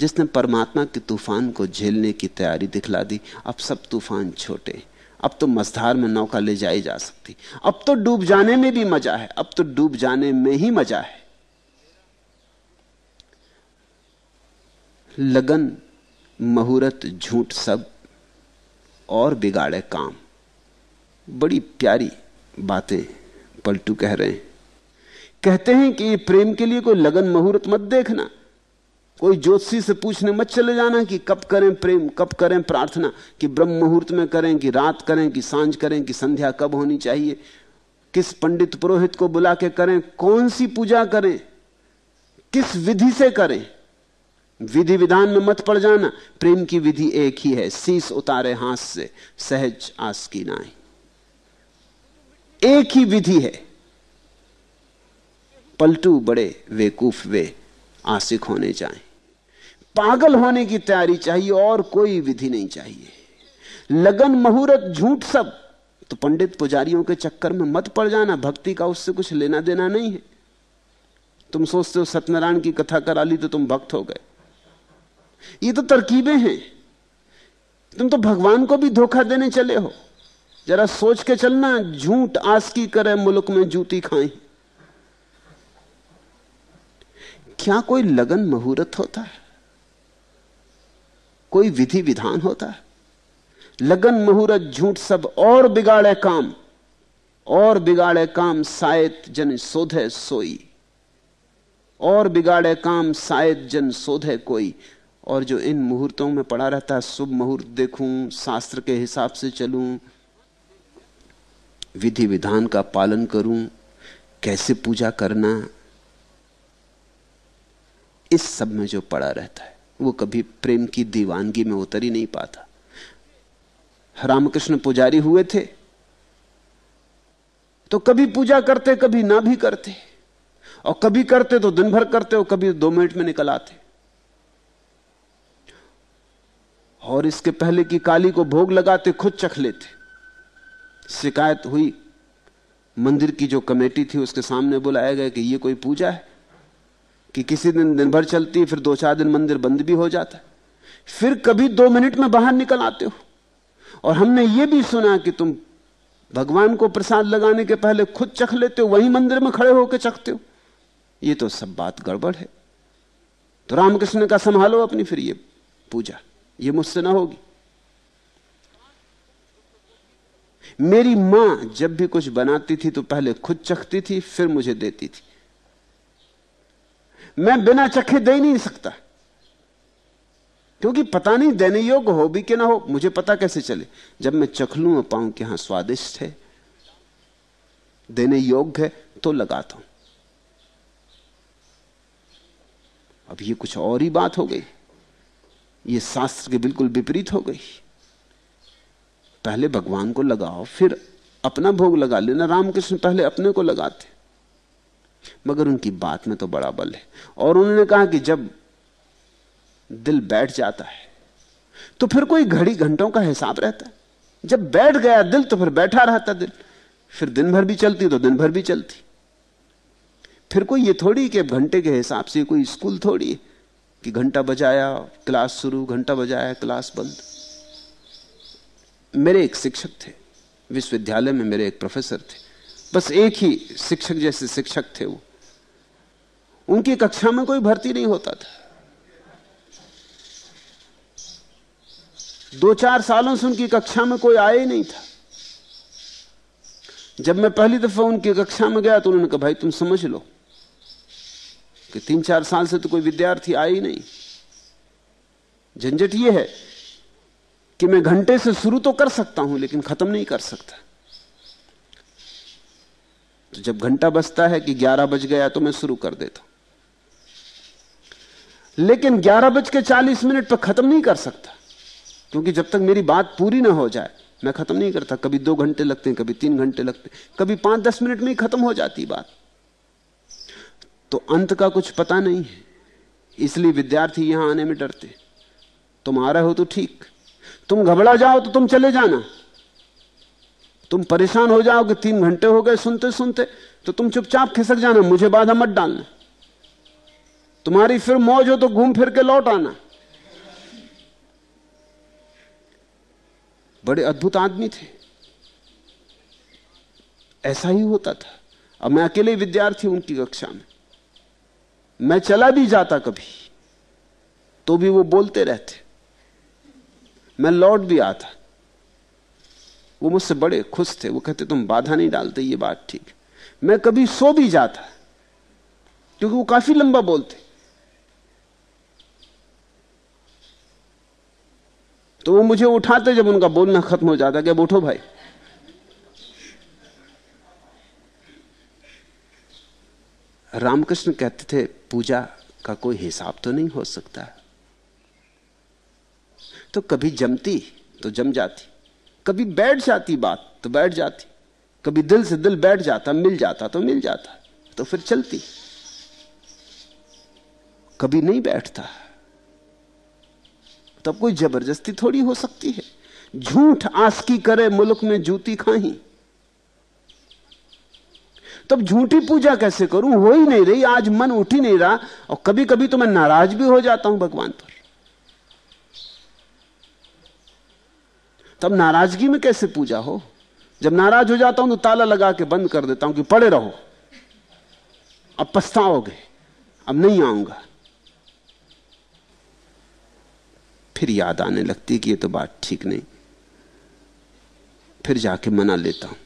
Speaker 3: जिसने परमात्मा के तूफ़ान को झेलने की तैयारी दिखला दी, अब सब तूफ़ान छोटे। अब तो मझधार में नौका ले जाई जा सकती। अब तो डूब जाने में भी मज़ा है, अब तो डूब जाने में ही मज़ा है। लगन, मुहूर्त, झूठ सब और बिगाड़े काम। बड़ी प्यारी बातें पलटू कह रहे हैं। कहते हैं कि प्रेम के लिए कोई लगन मुहूर्त मत देखना। कोई ज्योतिषी से पूछने मत चले जाना कि कब करें प्रेम, कब करें प्रार्थना, कि ब्रह्म मुहूर्त में करें, कि रात करें, कि साँझ करें, कि संध्या कब होनी चाहिए, किस पंडित पुरोहित को बुला के करें, कौन सी पूजा करें, किस विधि से करें। विधि विधान में मत पड़ जाना, प्रेम की विधि एक ही है शीस उतारे हाथ से, सहज आस की नाई। एक ही विधि है। पलटू बड़े वेकूफ वे आसिक होने जाएँ। पागल होने की तैयारी चाहिए और कोई विधि नहीं चाहिए। लगन, मुहूर्त, झूठ सब। तो पंडित पुजारियों के चक्कर में मत पड़ जाना, भक्ति का उससे कुछ लेना देना नहीं है। तुम सोचते हो सत्यनारायण की कथा करा ली तो तुम भक्त हो गए। ये तो तरकीबें हैं। तुम तो भगवान को भी धोखा देने चले हो। जरा सोच के चलना, झूठ आस की करे, मुल्क में जूती खाई क्या कोई लगन, मुहूर्त होता है? कोई विधि विधान होता है। लगन मुहूर्त झूठ सब और बिगाड़े काम, और बिगाड़े काम शायद जन सोधे सोई। और बिगाड़े काम शायद जन सोधे कोई। और जो इन मुहूर्तों में पड़ा रहता है, शुभ मुहूर्त देखूँ, शास्त्र के हिसाब से चलूँ, विधि विधान का पालन करूँ, कैसे पूजा करना, इस सब में जो पड़ा रहता है। वो कभी प्रेम की दीवानगी में उतर ही नहीं पाता। रामकृष्ण पुजारी हुए थे तो कभी पूजा करते, कभी ना भी करते, और कभी करते तो दिन भर करते, और कभी दो मिनट में निकल आते। और इसके पहले की काली को भोग लगाते, खुद चख लेते। शिकायत हुई, मंदिर की जो कमेटी थी, उसके सामने बुलाया गया कि ये कोई पूजा है? कि किसी दिन दिन भर चलती है फिर दो चार दिन मंदिर बंद भी हो जाता है। फिर कभी दो मिनट में बाहर निकल आते हो। और हमने ये भी सुना कि तुम भगवान को प्रसाद लगाने के पहले खुद चख लेते हो, वहीं मंदिर में खड़े होकर चखते हो। ये तो सब बात गड़बड़ है। तो रामकृष्ण का संभालो अपनी फिर ये पूजा। ये मुझसे ना होगी। मेरी माँ जब भी कुछ बनाती थी तो पहले खुद चखती थी, फिर मुझे देती थी। मैं बिना चखे दे नहीं सकता। क्योंकि पता नहीं देने योग्य हो भी कि ना हो, मुझे पता कैसे चले। जब मैं चख लू और पाऊँ कि हाँ, स्वादिष्ट है देने योग्य है तो लगाता हूँ। अब ये कुछ और ही बात हो गई। ये शास्त्र के बिल्कुल विपरीत हो गई। पहले भगवान को लगाओ, फिर अपना भोग लगा लेना। रामकृष्ण पहले अपने को लगाते। मगर उनकी बात में तो बड़ा बल है। और उन्होंने कहा कि जब दिल बैठ जाता है तो फिर कोई घड़ी घंटों का हिसाब रहता है। जब बैठ गया दिल तो फिर बैठा रहता दिल। फिर दिन भर भी चलती तो दिन भर भी चलती। फिर कोई ये थोड़ी कि घंटे के हिसाब से कोई स्कूल थोड़ी कि घंटा बजाया, क्लास शुरू, घंटा बजाया, क्लास बंद। मेरे एक शिक्षक थे, विश्वविद्यालय में मेरे एक प्रोफेसर थे। बस एक ही शिक्षक जैसे शिक्षक थे वो। उनकी कक्षा में कोई भर्ती नहीं होता था। दो चार सालों से उनकी कक्षा में कोई आया ही नहीं था। जब मैं पहली दफ़ा उनकी कक्षा में गया तो उन्होंने कहा, भाई, तुम समझ लो कि तीन चार साल से तो कोई विद्यार्थी आया ही नहीं। झंझट ये है कि मैं घंटे से शुरू तो कर सकता हूँ, लेकिन खत्म नहीं कर सकता। तो जब घंटा बजता है कि 11 बज गया तो मैं शुरू कर देता लेकिन 11 बज के 40 मिनट पर खत्म नहीं कर सकता, क्योंकि जब तक मेरी बात पूरी ना हो जाए, मैं खत्म नहीं करता। कभी दो घंटे लगते हैं, कभी तीन घंटे लगते हैं, कभी पाँच दस मिनट में ही खत्म हो जाती बात। तो अंत का कुछ पता नहीं है, इसलिए विद्यार्थी यहाँ आने में डरते तुम आ रहे हो तो ठीक, तुम घबरा जाओ तो तुम चले जाना। तुम परेशान हो जाओगे तीन घंटे हो गए सुनते सुनते तो तुम चुपचाप खिसक जाना, मुझे बाधा मत डालना। तुम्हारी फिर मौज हो तो घूम फिर के लौट आना। बड़े अद्भुत आदमी थे। ऐसा ही होता था। अब मैं अकेले विद्यार्थी उनकी कक्षा में। मैं चला भी जाता कभी तो भी वो बोलते रहते। मैं लौट भी आता। वो मुझसे बड़े खुश थे, वो कहते, तुम बाधा नहीं डालते, ये बात ठीक मैं कभी सो भी जाता, क्योंकि वो काफ़ी लंबा बोलते तो वो मुझे उठाते जब उनका बोलना खत्म हो जाता कि अब उठो भाई? रामकृष्ण कहते थे, पूजा का कोई हिसाब तो नहीं हो सकता। तो कभी जमती तो जम जाती। कभी बैठ जाती बात तो बैठ जाती। कभी दिल से दिल बैठ जाता, मिल जाता तो मिल जाता तो फिर चलती। कभी नहीं बैठता। तब कोई ज़बरदस्ती थोड़ी हो सकती है। झूठ आस की करे मुल्क में जूती खाही तब झूठी पूजा कैसे करूँ? हो ही नहीं रही, आज मन उठ ही नहीं रहा, और कभी कभी तो मैं नाराज़ भी हो जाता हूँ भगवान पर। तब नाराज़गी में कैसे पूजा हो? जब नाराज़ हो जाता हूँ तो ताला लगा के बंद कर देता हूँ कि पड़े रहो। अब पछताओगे, अब नहीं आऊँगा। फिर याद आने लगती कि ये तो बात ठीक नहीं। फिर जाके मना लेता हूँ।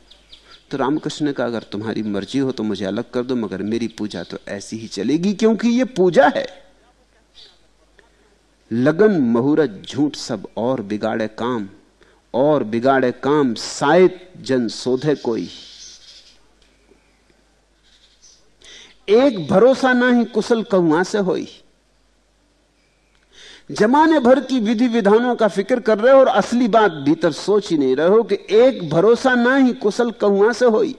Speaker 3: तो रामकृष्ण ने कहा, अगर तुम्हारी मर्ज़ी हो तो मुझे अलग कर दो, मगर मेरी पूजा तो ऐसी ही चलेगी क्योंकि ये पूजा है। लगन, मुहूर्त, झूठ सब और बिगाड़े काम और बिगाड़े काम शायद जन शोधे कोई। एक भरोसा ना ही कुशल कहुआ से होई। जमाने भर की विधि विधानों का फ़िक्र कर रहे हो और असली बात भीतर सोच ही नहीं रहे हो कि एक भरोसा ना ही कुशल कहुआ से होई।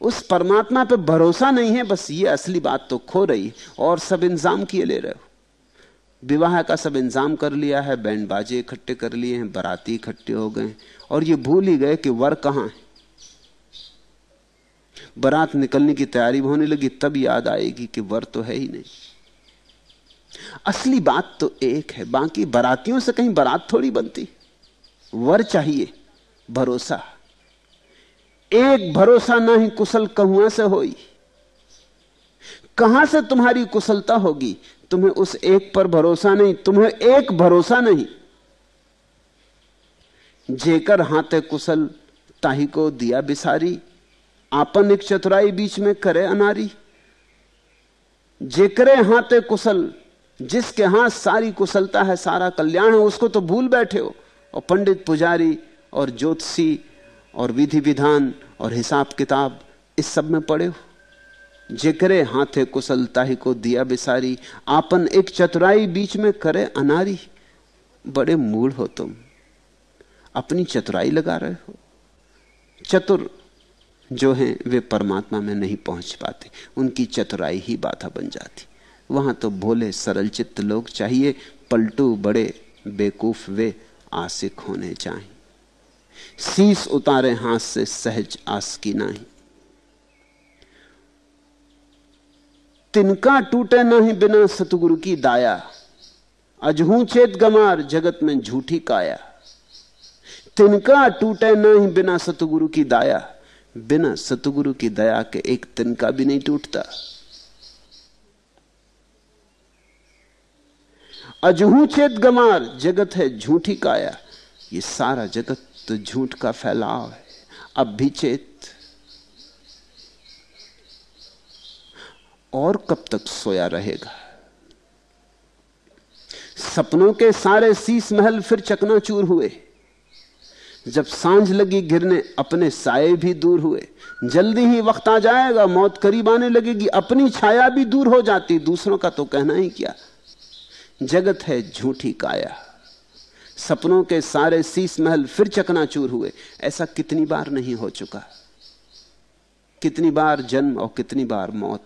Speaker 3: उस परमात्मा पे भरोसा नहीं है, बस ये असली बात तो खो रही और सब इंजाम किए ले रहे हो। विवाह का सब इंतज़ाम कर लिया है बैंड बाजे इकट्ठे कर लिए हैं, बराती इकट्ठे हो गए और ये भूल ही गए कि वर कहाँ है। बारात निकलने की तैयारी होने लगी, तब याद आएगी कि वर तो है ही नहीं। असली बात तो एक है, बाकी बरातियों से कहीं बारात थोड़ी बनती। वर चाहिए, भरोसा। एक भरोसा ना ही कुशल कहुआ से होई। कहाँ से तुम्हारी कुशलता होगी? तुम्हें उस एक पर भरोसा नहीं, तुम्हें एक भरोसा नहीं। जेकर हाथे कुशल, ताही को दिया बिसारी, आपन एक चतुराई बीच में करे अनारी। जेकरे हाथे कुशल, जिसके हाथ सारी कुशलता है, सारा कल्याण है, उसको तो भूल बैठे हो। और पंडित पुजारी, और ज्योतिषी और विधि विधान, और हिसाब किताब, इस सब में पड़े हो। जेकरे हाथे कुशलता ही को दिया बिसारी, आपन एक चतुराई बीच में करे अनारी। बड़े मूड हो तुम, अपनी चतुराई लगा रहे हो। चतुर जो हैं, वे परमात्मा में नहीं पहुँच पाते, उनकी चतुराई ही बाधा बन जाती। वहाँ तो भोले सरल चित्त लोग चाहिए, पलटू बड़े बेकूफ वे आसिक होने चाहिए शीस उतारे हाथ से सहज आस की नहीं। तिनका टूटे नहीं बिना सतगुरु की दाया। अजहू चेत गमार जगत में झूठी काया। तिनका टूटे नहीं बिना सतगुरु की दाया। बिना सतगुरु की दया के एक तिनका भी नहीं टूटता। अजहू चेत गमार जगत है झूठी काया। ये सारा जगत तो झूठ का फैलाव है। अब भी चेत और कब तक सोया रहेगा? सपनों के सारे शीश महल फिर चकनाचूर हुए। जब साँझ लगी गिरने अपने साए भी दूर हुए। जल्दी ही वक्त आ जाएगा, मौत करीब आने लगेगी। अपनी छाया भी दूर हो जाती, दूसरों का तो कहना ही क्या? जगत है झूठी काया। सपनों के सारे शीश महल फिर चकनाचूर हुए। ऐसा कितनी बार नहीं हो चुका? कितनी बार जन्म और कितनी बार मौत?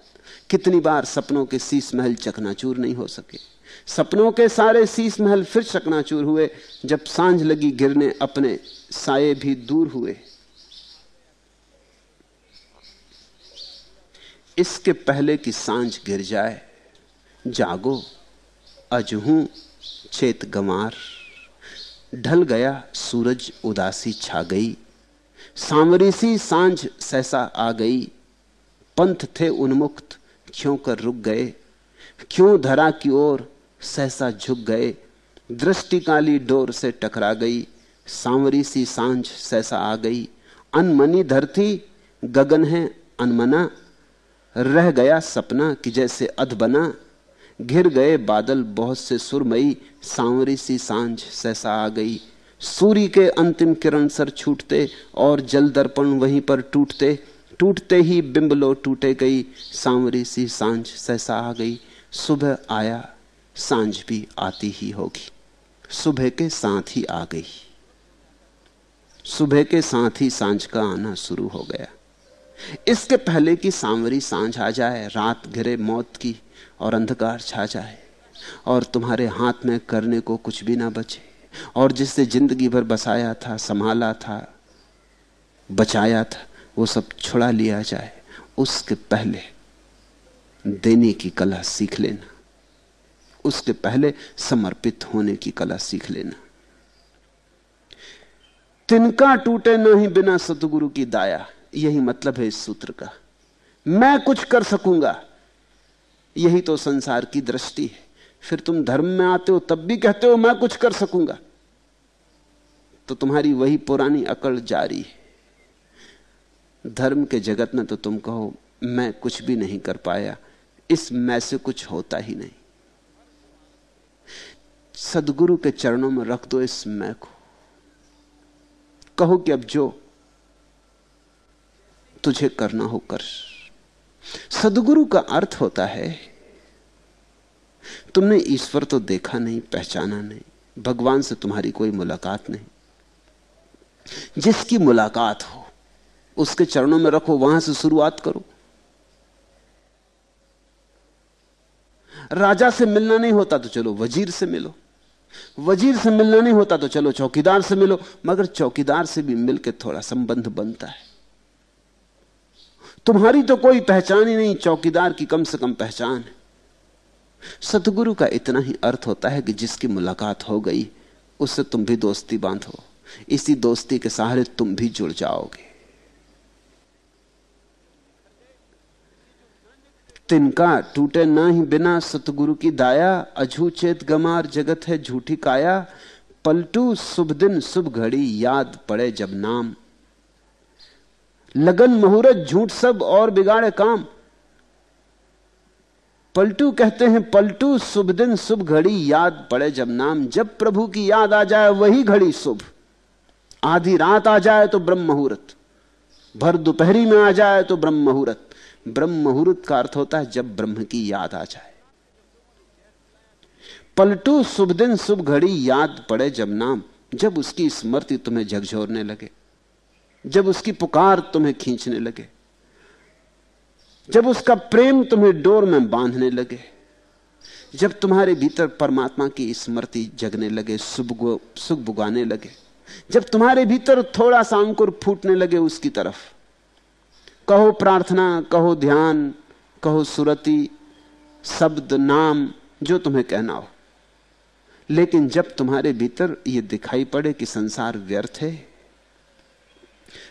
Speaker 3: कितनी बार सपनों के शीश महल चकनाचूर नहीं हो सके। सपनों के सारे शीश महल फिर चकनाचूर हुए, जब साँझ लगी गिरने अपने साये भी दूर हुए। इसके पहले कि साँझ गिर जाए, जागो, अजहू, चेत गमार ढल गया, सूरज उदासी छा गई। सांवरी सी साँझ सहसा आ गई। पंथ थे उन्मुक्त क्यों कर रुक गए? क्यों धरा की ओर सहसा झुक गए? दृष्टि काली डोर से टकरा गई। सांवरी सी साँझ सहसा आ गई। अनमनी धरती, गगन है अनमना। रह गया सपना कि जैसे अध बना घिर गए बादल बहुत से सुरमई। सांवरी सी साँझ सहसा आ गई। सूर्य के अंतिम किरण सर छूटते और जल दर्पण वहीं पर टूटते। टूटते ही बिंबलो टूटे गई। सांवरी सी साँझ सहसा आ गई। सुबह आया, साँझ भी आती ही होगी। सुबह के साथ ही आ गई। सुबह के साथ ही साँझ का आना शुरू हो गया। इसके पहले कि सांवरी साँझ आ जाए, रात घिरे मौत की और अंधकार छा जाए, और तुम्हारे हाथ में करने को कुछ भी ना बचे, और जिससे ज़िंदगी भर बसाया था, संभाला था, बचाया था वो सब छुड़ा लिया जाए, उसके पहले देने की कला सीख लेना, उसके पहले समर्पित होने की कला सीख लेना। तिनका टूटे न ही बिना सतगुरु की दाया, यही मतलब है इस सूत्र का। मैं कुछ कर सकूँगा, यही तो संसार की दृष्टि है। फिर तुम धर्म में आते हो, तब भी कहते हो, मैं कुछ कर सकूँगा। तो तुम्हारी वही पुरानी अकल जारी है। धर्म के जगत में तो तुम कहो, मैं कुछ भी नहीं कर पाया, इस मैं से कुछ होता ही नहीं। सदगुरु के चरणों में रख दो इस मैं को। कहो कि अब जो तुझे करना हो कर। सदगुरु का अर्थ होता है, तुमने ईश्वर तो देखा नहीं, पहचाना नहीं, भगवान से तुम्हारी कोई मुलाकात नहीं। जिसकी मुलाकात हो उसके चरणों में रखो, वहाँ से शुरुआत करो। राजा से मिलना नहीं होता तो चलो, वज़ीर से मिलो। वज़ीर से मिलना नहीं होता तो चलो, चौकीदार से मिलो, मगर चौकीदार से भी मिलकर थोड़ा संबंध बनता है। तुम्हारी तो कोई पहचान ही नहीं, चौकीदार की कम से कम पहचान है। सतगुरु का इतना ही अर्थ होता है कि जिसकी मुलाकात हो गई, उससे तुम भी दोस्ती बांधो। इसी दोस्ती के सहारे तुम भी जुड़ जाओगे। तिनका टूटे ना ही बिना सतगुरु की दाया अझूचेत गमार जगत है झूठी काया। पलटू शुभ दिन शुभ घड़ी, याद पड़े जब नाम। लगन मुहूर्त झूठ सब और बिगाड़े काम। पलटू कहते हैं, पलटू शुभ दिन शुभ घड़ी, याद पड़े जब नाम। जब प्रभु की याद आ जाए, वही घड़ी शुभ। आधी रात आ जाए तो ब्रह्म मुहूर्त। भर दोपहरी में आ जाए तो ब्रह्म मुहूर्त। ब्रह्म मुहूर्त का अर्थ होता है जब ब्रह्म की याद आ जाए। पलटू शुभ दिन, शुभ घड़ी, याद पड़े जब नाम। जब उसकी स्मृति तुम्हें झकझोरने लगे। जब उसकी पुकार तुम्हें खींचने लगे। जब उसका प्रेम तुम्हें डोर में बांधने लगे। जब तुम्हारे भीतर परमात्मा की स्मृति जगने लगे सुख बुगाने लगे। जब तुम्हारे भीतर थोड़ा सा अंकुर फूटने लगे उसकी तरफ़। कहो प्रार्थना, कहो ध्यान, कहो सुरति, शब्द, नाम, जो तुम्हें कहना हो। लेकिन जब तुम्हारे भीतर यह दिखाई पड़े कि संसार व्यर्थ है,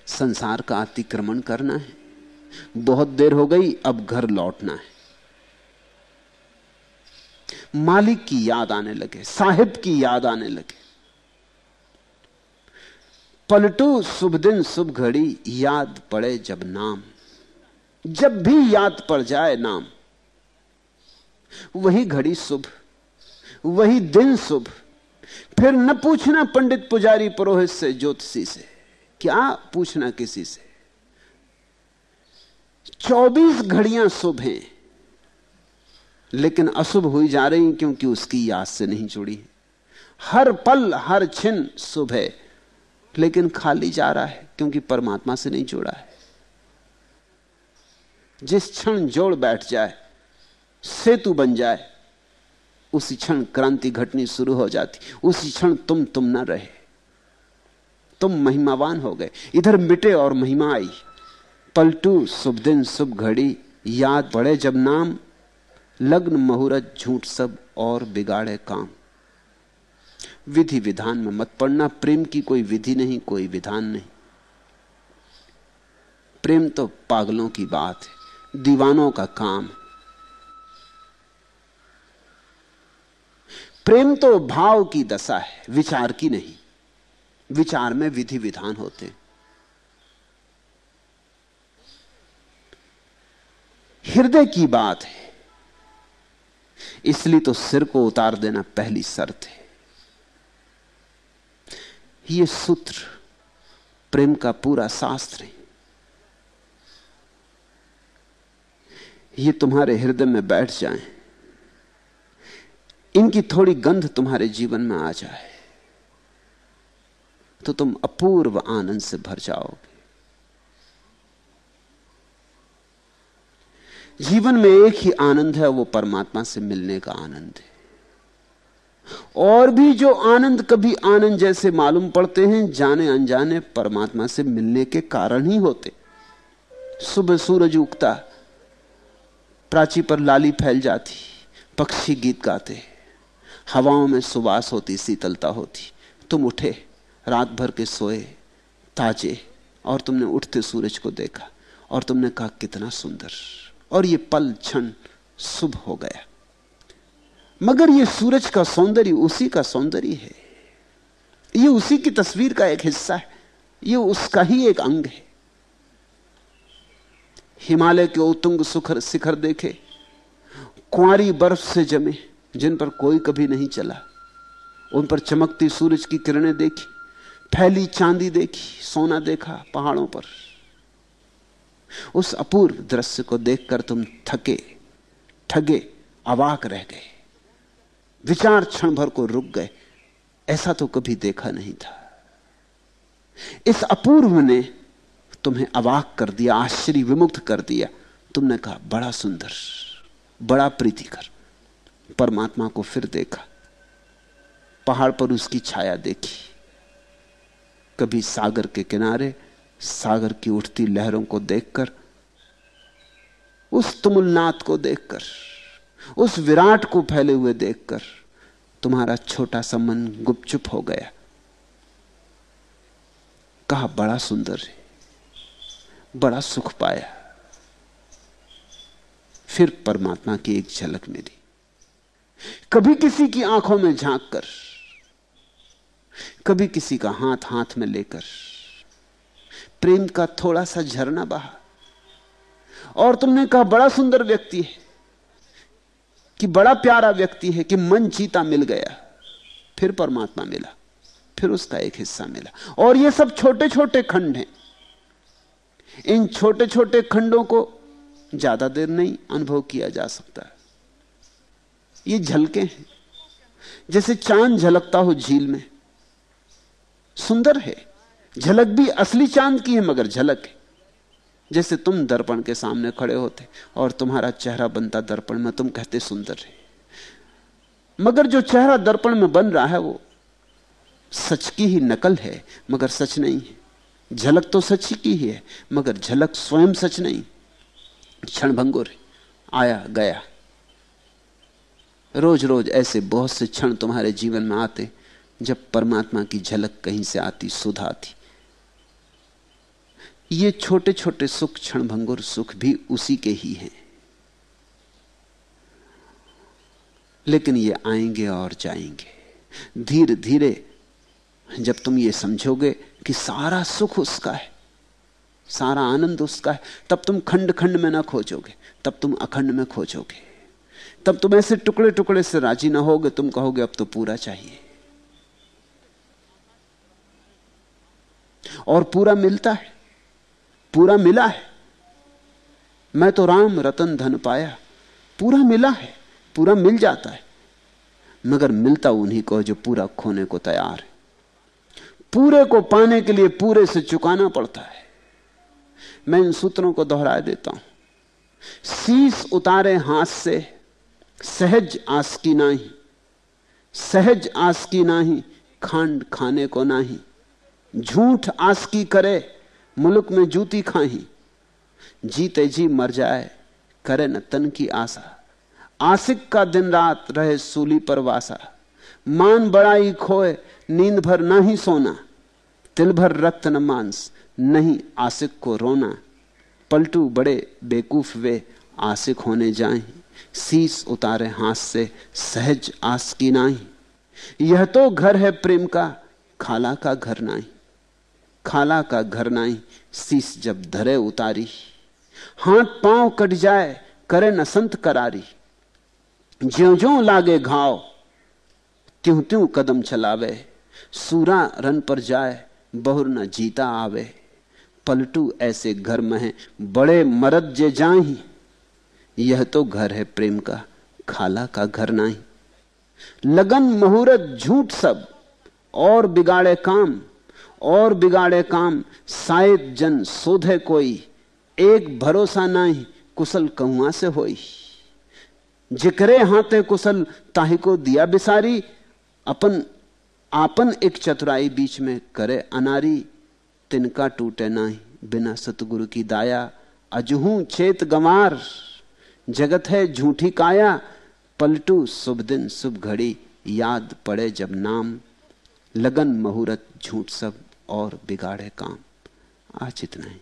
Speaker 3: संसार का अतिक्रमण करना है, बहुत देर हो गई, अब घर लौटना है। मालिक की याद आने लगे, साहिब की याद आने लगे। पलटू शुभ दिन, शुभ घड़ी, याद पड़े जब नाम। जब भी याद पड़ जाए नाम, वही घड़ी शुभ, वही दिन शुभ। फिर न पूछना पंडित पुजारी पुरोहित से, ज्योतिषी से, क्या पूछना किसी से? चौबीस घड़ियाँ शुभ हैं, लेकिन अशुभ हुई जा रही क्योंकि उसकी याद से नहीं जुड़ी। हर पल, हर छिन शुभ है। लेकिन खाली जा रहा है क्योंकि परमात्मा से नहीं जुड़ा है। जिस क्षण जोड़ बैठ जाए, सेतु बन जाए, उसी क्षण क्रांति घटनी शुरू हो जाती। उसी क्षण तुम तुम ना रहे। तुम महिमावान हो गए। इधर मिटे और महिमा आई। पलटू, शुभ दिन, शुभ घड़ी, याद पड़े जब नाम, लग्न, मुहूर्त, झूठ सब और बिगाड़े काम। विधि विधान में मत पड़ना। प्रेम की कोई विधि नहीं, कोई विधान नहीं। प्रेम तो पागलों की बात है, दीवानों का काम प्रेम तो भाव की दशा है, विचार की नहीं। विचार में विधि विधान होते हृदय की बात है, इसलिए तो सिर को उतार देना पहली शर्त है। ये सूत्र प्रेम का पूरा शास्त्र है। ये तुम्हारे हृदय में बैठ जाएँ, इनकी थोड़ी गंध तुम्हारे जीवन में आ जाए तो तुम अपूर्व आनंद से भर जाओगे। जीवन में एक ही आनंद है वो परमात्मा से मिलने का आनंद है। और भी जो आनंद कभी आनंद जैसे मालूम पड़ते हैं, जाने अनजाने परमात्मा से मिलने के कारण ही होते। सुबह सूरज उगता, प्राची पर लाली फैल जाती, पक्षी गीत गाते। हवाओं में सुबास होती, शीतलता होती। तुम उठे, रात भर के सोए, ताजे, और तुमने उठते सूरज को देखा, और तुमने कहा, कितना सुंदर। और ये पल क्षण शुभ हो गया। मगर ये सूरज का सौंदर्य उसी का सौंदर्य है। ये उसी की तस्वीर का एक हिस्सा है। ये उसका ही एक अंग है। हिमालय के उतुंग सुखर शिखर देखे, कुआरी बर्फ़ से जमे, जिन पर कोई कभी नहीं चला। उन पर चमकती सूरज की किरणें देखी, फैली चांदी देखी, सोना देखा पहाड़ों पर। उस अपूर्व दृश्य को देखकर तुम थके, ठगे, अवाक रह गए। विचार क्षण भर को रुक गए। ऐसा तो कभी देखा नहीं था। इस अपूर्व ने तुम्हें अवाक कर दिया, आश्चर्य विमुक्त कर दिया। तुमने कहा, बड़ा सुंदर, बड़ा प्रीतिकर। परमात्मा को फिर देखा। पहाड़ पर उसकी छाया देखी। कभी सागर के किनारे, सागर की उठती लहरों को देखकर, उस तुमुलनाथ को देखकर उस विराट को फैले हुए देखकर तुम्हारा छोटा सा मन गुपचुप हो गया। कहा, बड़ा सुंदर है, बड़ा सुख पाया। फिर परमात्मा की एक झलक मिली। कभी किसी की आँखों में झाँक कर कभी किसी का हाथ हाथ में लेकर, प्रेम का थोड़ा सा झरना बहा। और तुमने कहा, बड़ा सुंदर व्यक्ति है। कि बड़ा प्यारा व्यक्ति है कि मन जीता मिल गया। फिर परमात्मा मिला, फिर उसका एक हिस्सा मिला। और ये सब छोटे छोटे खंड हैं। इन छोटे छोटे खंडों को ज़्यादा देर नहीं अनुभव किया जा सकता। है ये झलके हैं। जैसे चाँद झलकता हो झील में। सुंदर है। झलक भी असली चाँद की है, मगर झलक है। जैसे तुम दर्पण के सामने खड़े होते और तुम्हारा चेहरा बनता दर्पण में, तुम कहते सुंदर है। मगर जो चेहरा दर्पण में बन रहा है, वो सच की ही नकल है, मगर सच नहीं है। झलक तो सच की ही है, मगर झलक स्वयं सच नहीं। क्षण भंगुर, आया, गया। रोज रोज ऐसे बहुत से क्षण तुम्हारे जीवन में आते, जब परमात्मा की झलक कहीं से आती, सुध आती। ये छोटे छोटे सुख क्षण भंगुर सुख भी उसी के ही हैं। लेकिन ये आएँगे और जाएँगे। धीरे धीरे जब तुम ये समझोगे कि सारा सुख उसका है, सारा आनंद उसका है, तब तुम खंड खंड में ना खोजोगे, तब तुम अखंड में खोजोगे। तब तुम ऐसे टुकड़े टुकड़े से राज़ी ना होगे, तुम कहोगे, अब तो पूरा चाहिए। और पूरा मिलता है। पूरा मिला है। मैं तो राम रतन धन पाया। पूरा मिला है, पूरा मिल जाता है। मगर मिलता उन्हीं को जो पूरा खोने को तैयार है। पूरे को पाने के लिए पूरे से चुकाना पड़ता है। मैं इन सूत्रों को दोहरा देता हूँ। शीस उतारे हाथ से, सहज आस की नाही। सहज आस की नाही, खांड खाने को नाही। झूठ आस की करे मुल्क में जूती खाही जीते जी मर जाए, करे न तन की आशा। आसिक का दिन रात रहे सूली पर वासा। मान बड़ाई खोए, नींद भर ना ही सोना। तिल भर रक्त न मांस नहीं आसिक को रोना। पलटू बड़े बेकूफ वे आसिक होने जाए। शीस उतारे हाथ से, सहज आस की नाही यह तो घर है प्रेम का, खाला का घर नहीं खाला का घर नाई, शीस जब धरे उतारी। हाथ पाँव कट जाए, करे न संत करारी। ज्यो ज्यो लागे घाव त्यों त्यों कदम चलावे। सूरा रन पर जाए, बहुर न जीता आवे। पलटू ऐसे घर में है बड़े मरद जे जाही यह तो घर है प्रेम का, खाला का घर नहीं लगन मुहूर्त झूठ सब, और बिगाड़े काम। और बिगाड़े काम, शायद जन सोधे कोई। एक भरोसा नहीं कुशल कहुआ से होई। जिकरे हाथे कुशल, ताही को दिया बिसारी। अपन, आपन एक चतुराई बीच में करे अनारी। तिनका टूटे नाही बिना सतगुरु की दाया। अजहू चेत गंवार। जगत है झूठी काया। पलटू शुभ दिन शुभ घड़ी। याद पड़े जब नाम। लगन मुहूर्त झूठ सब। और बिगाड़े काम। आज इतना ही।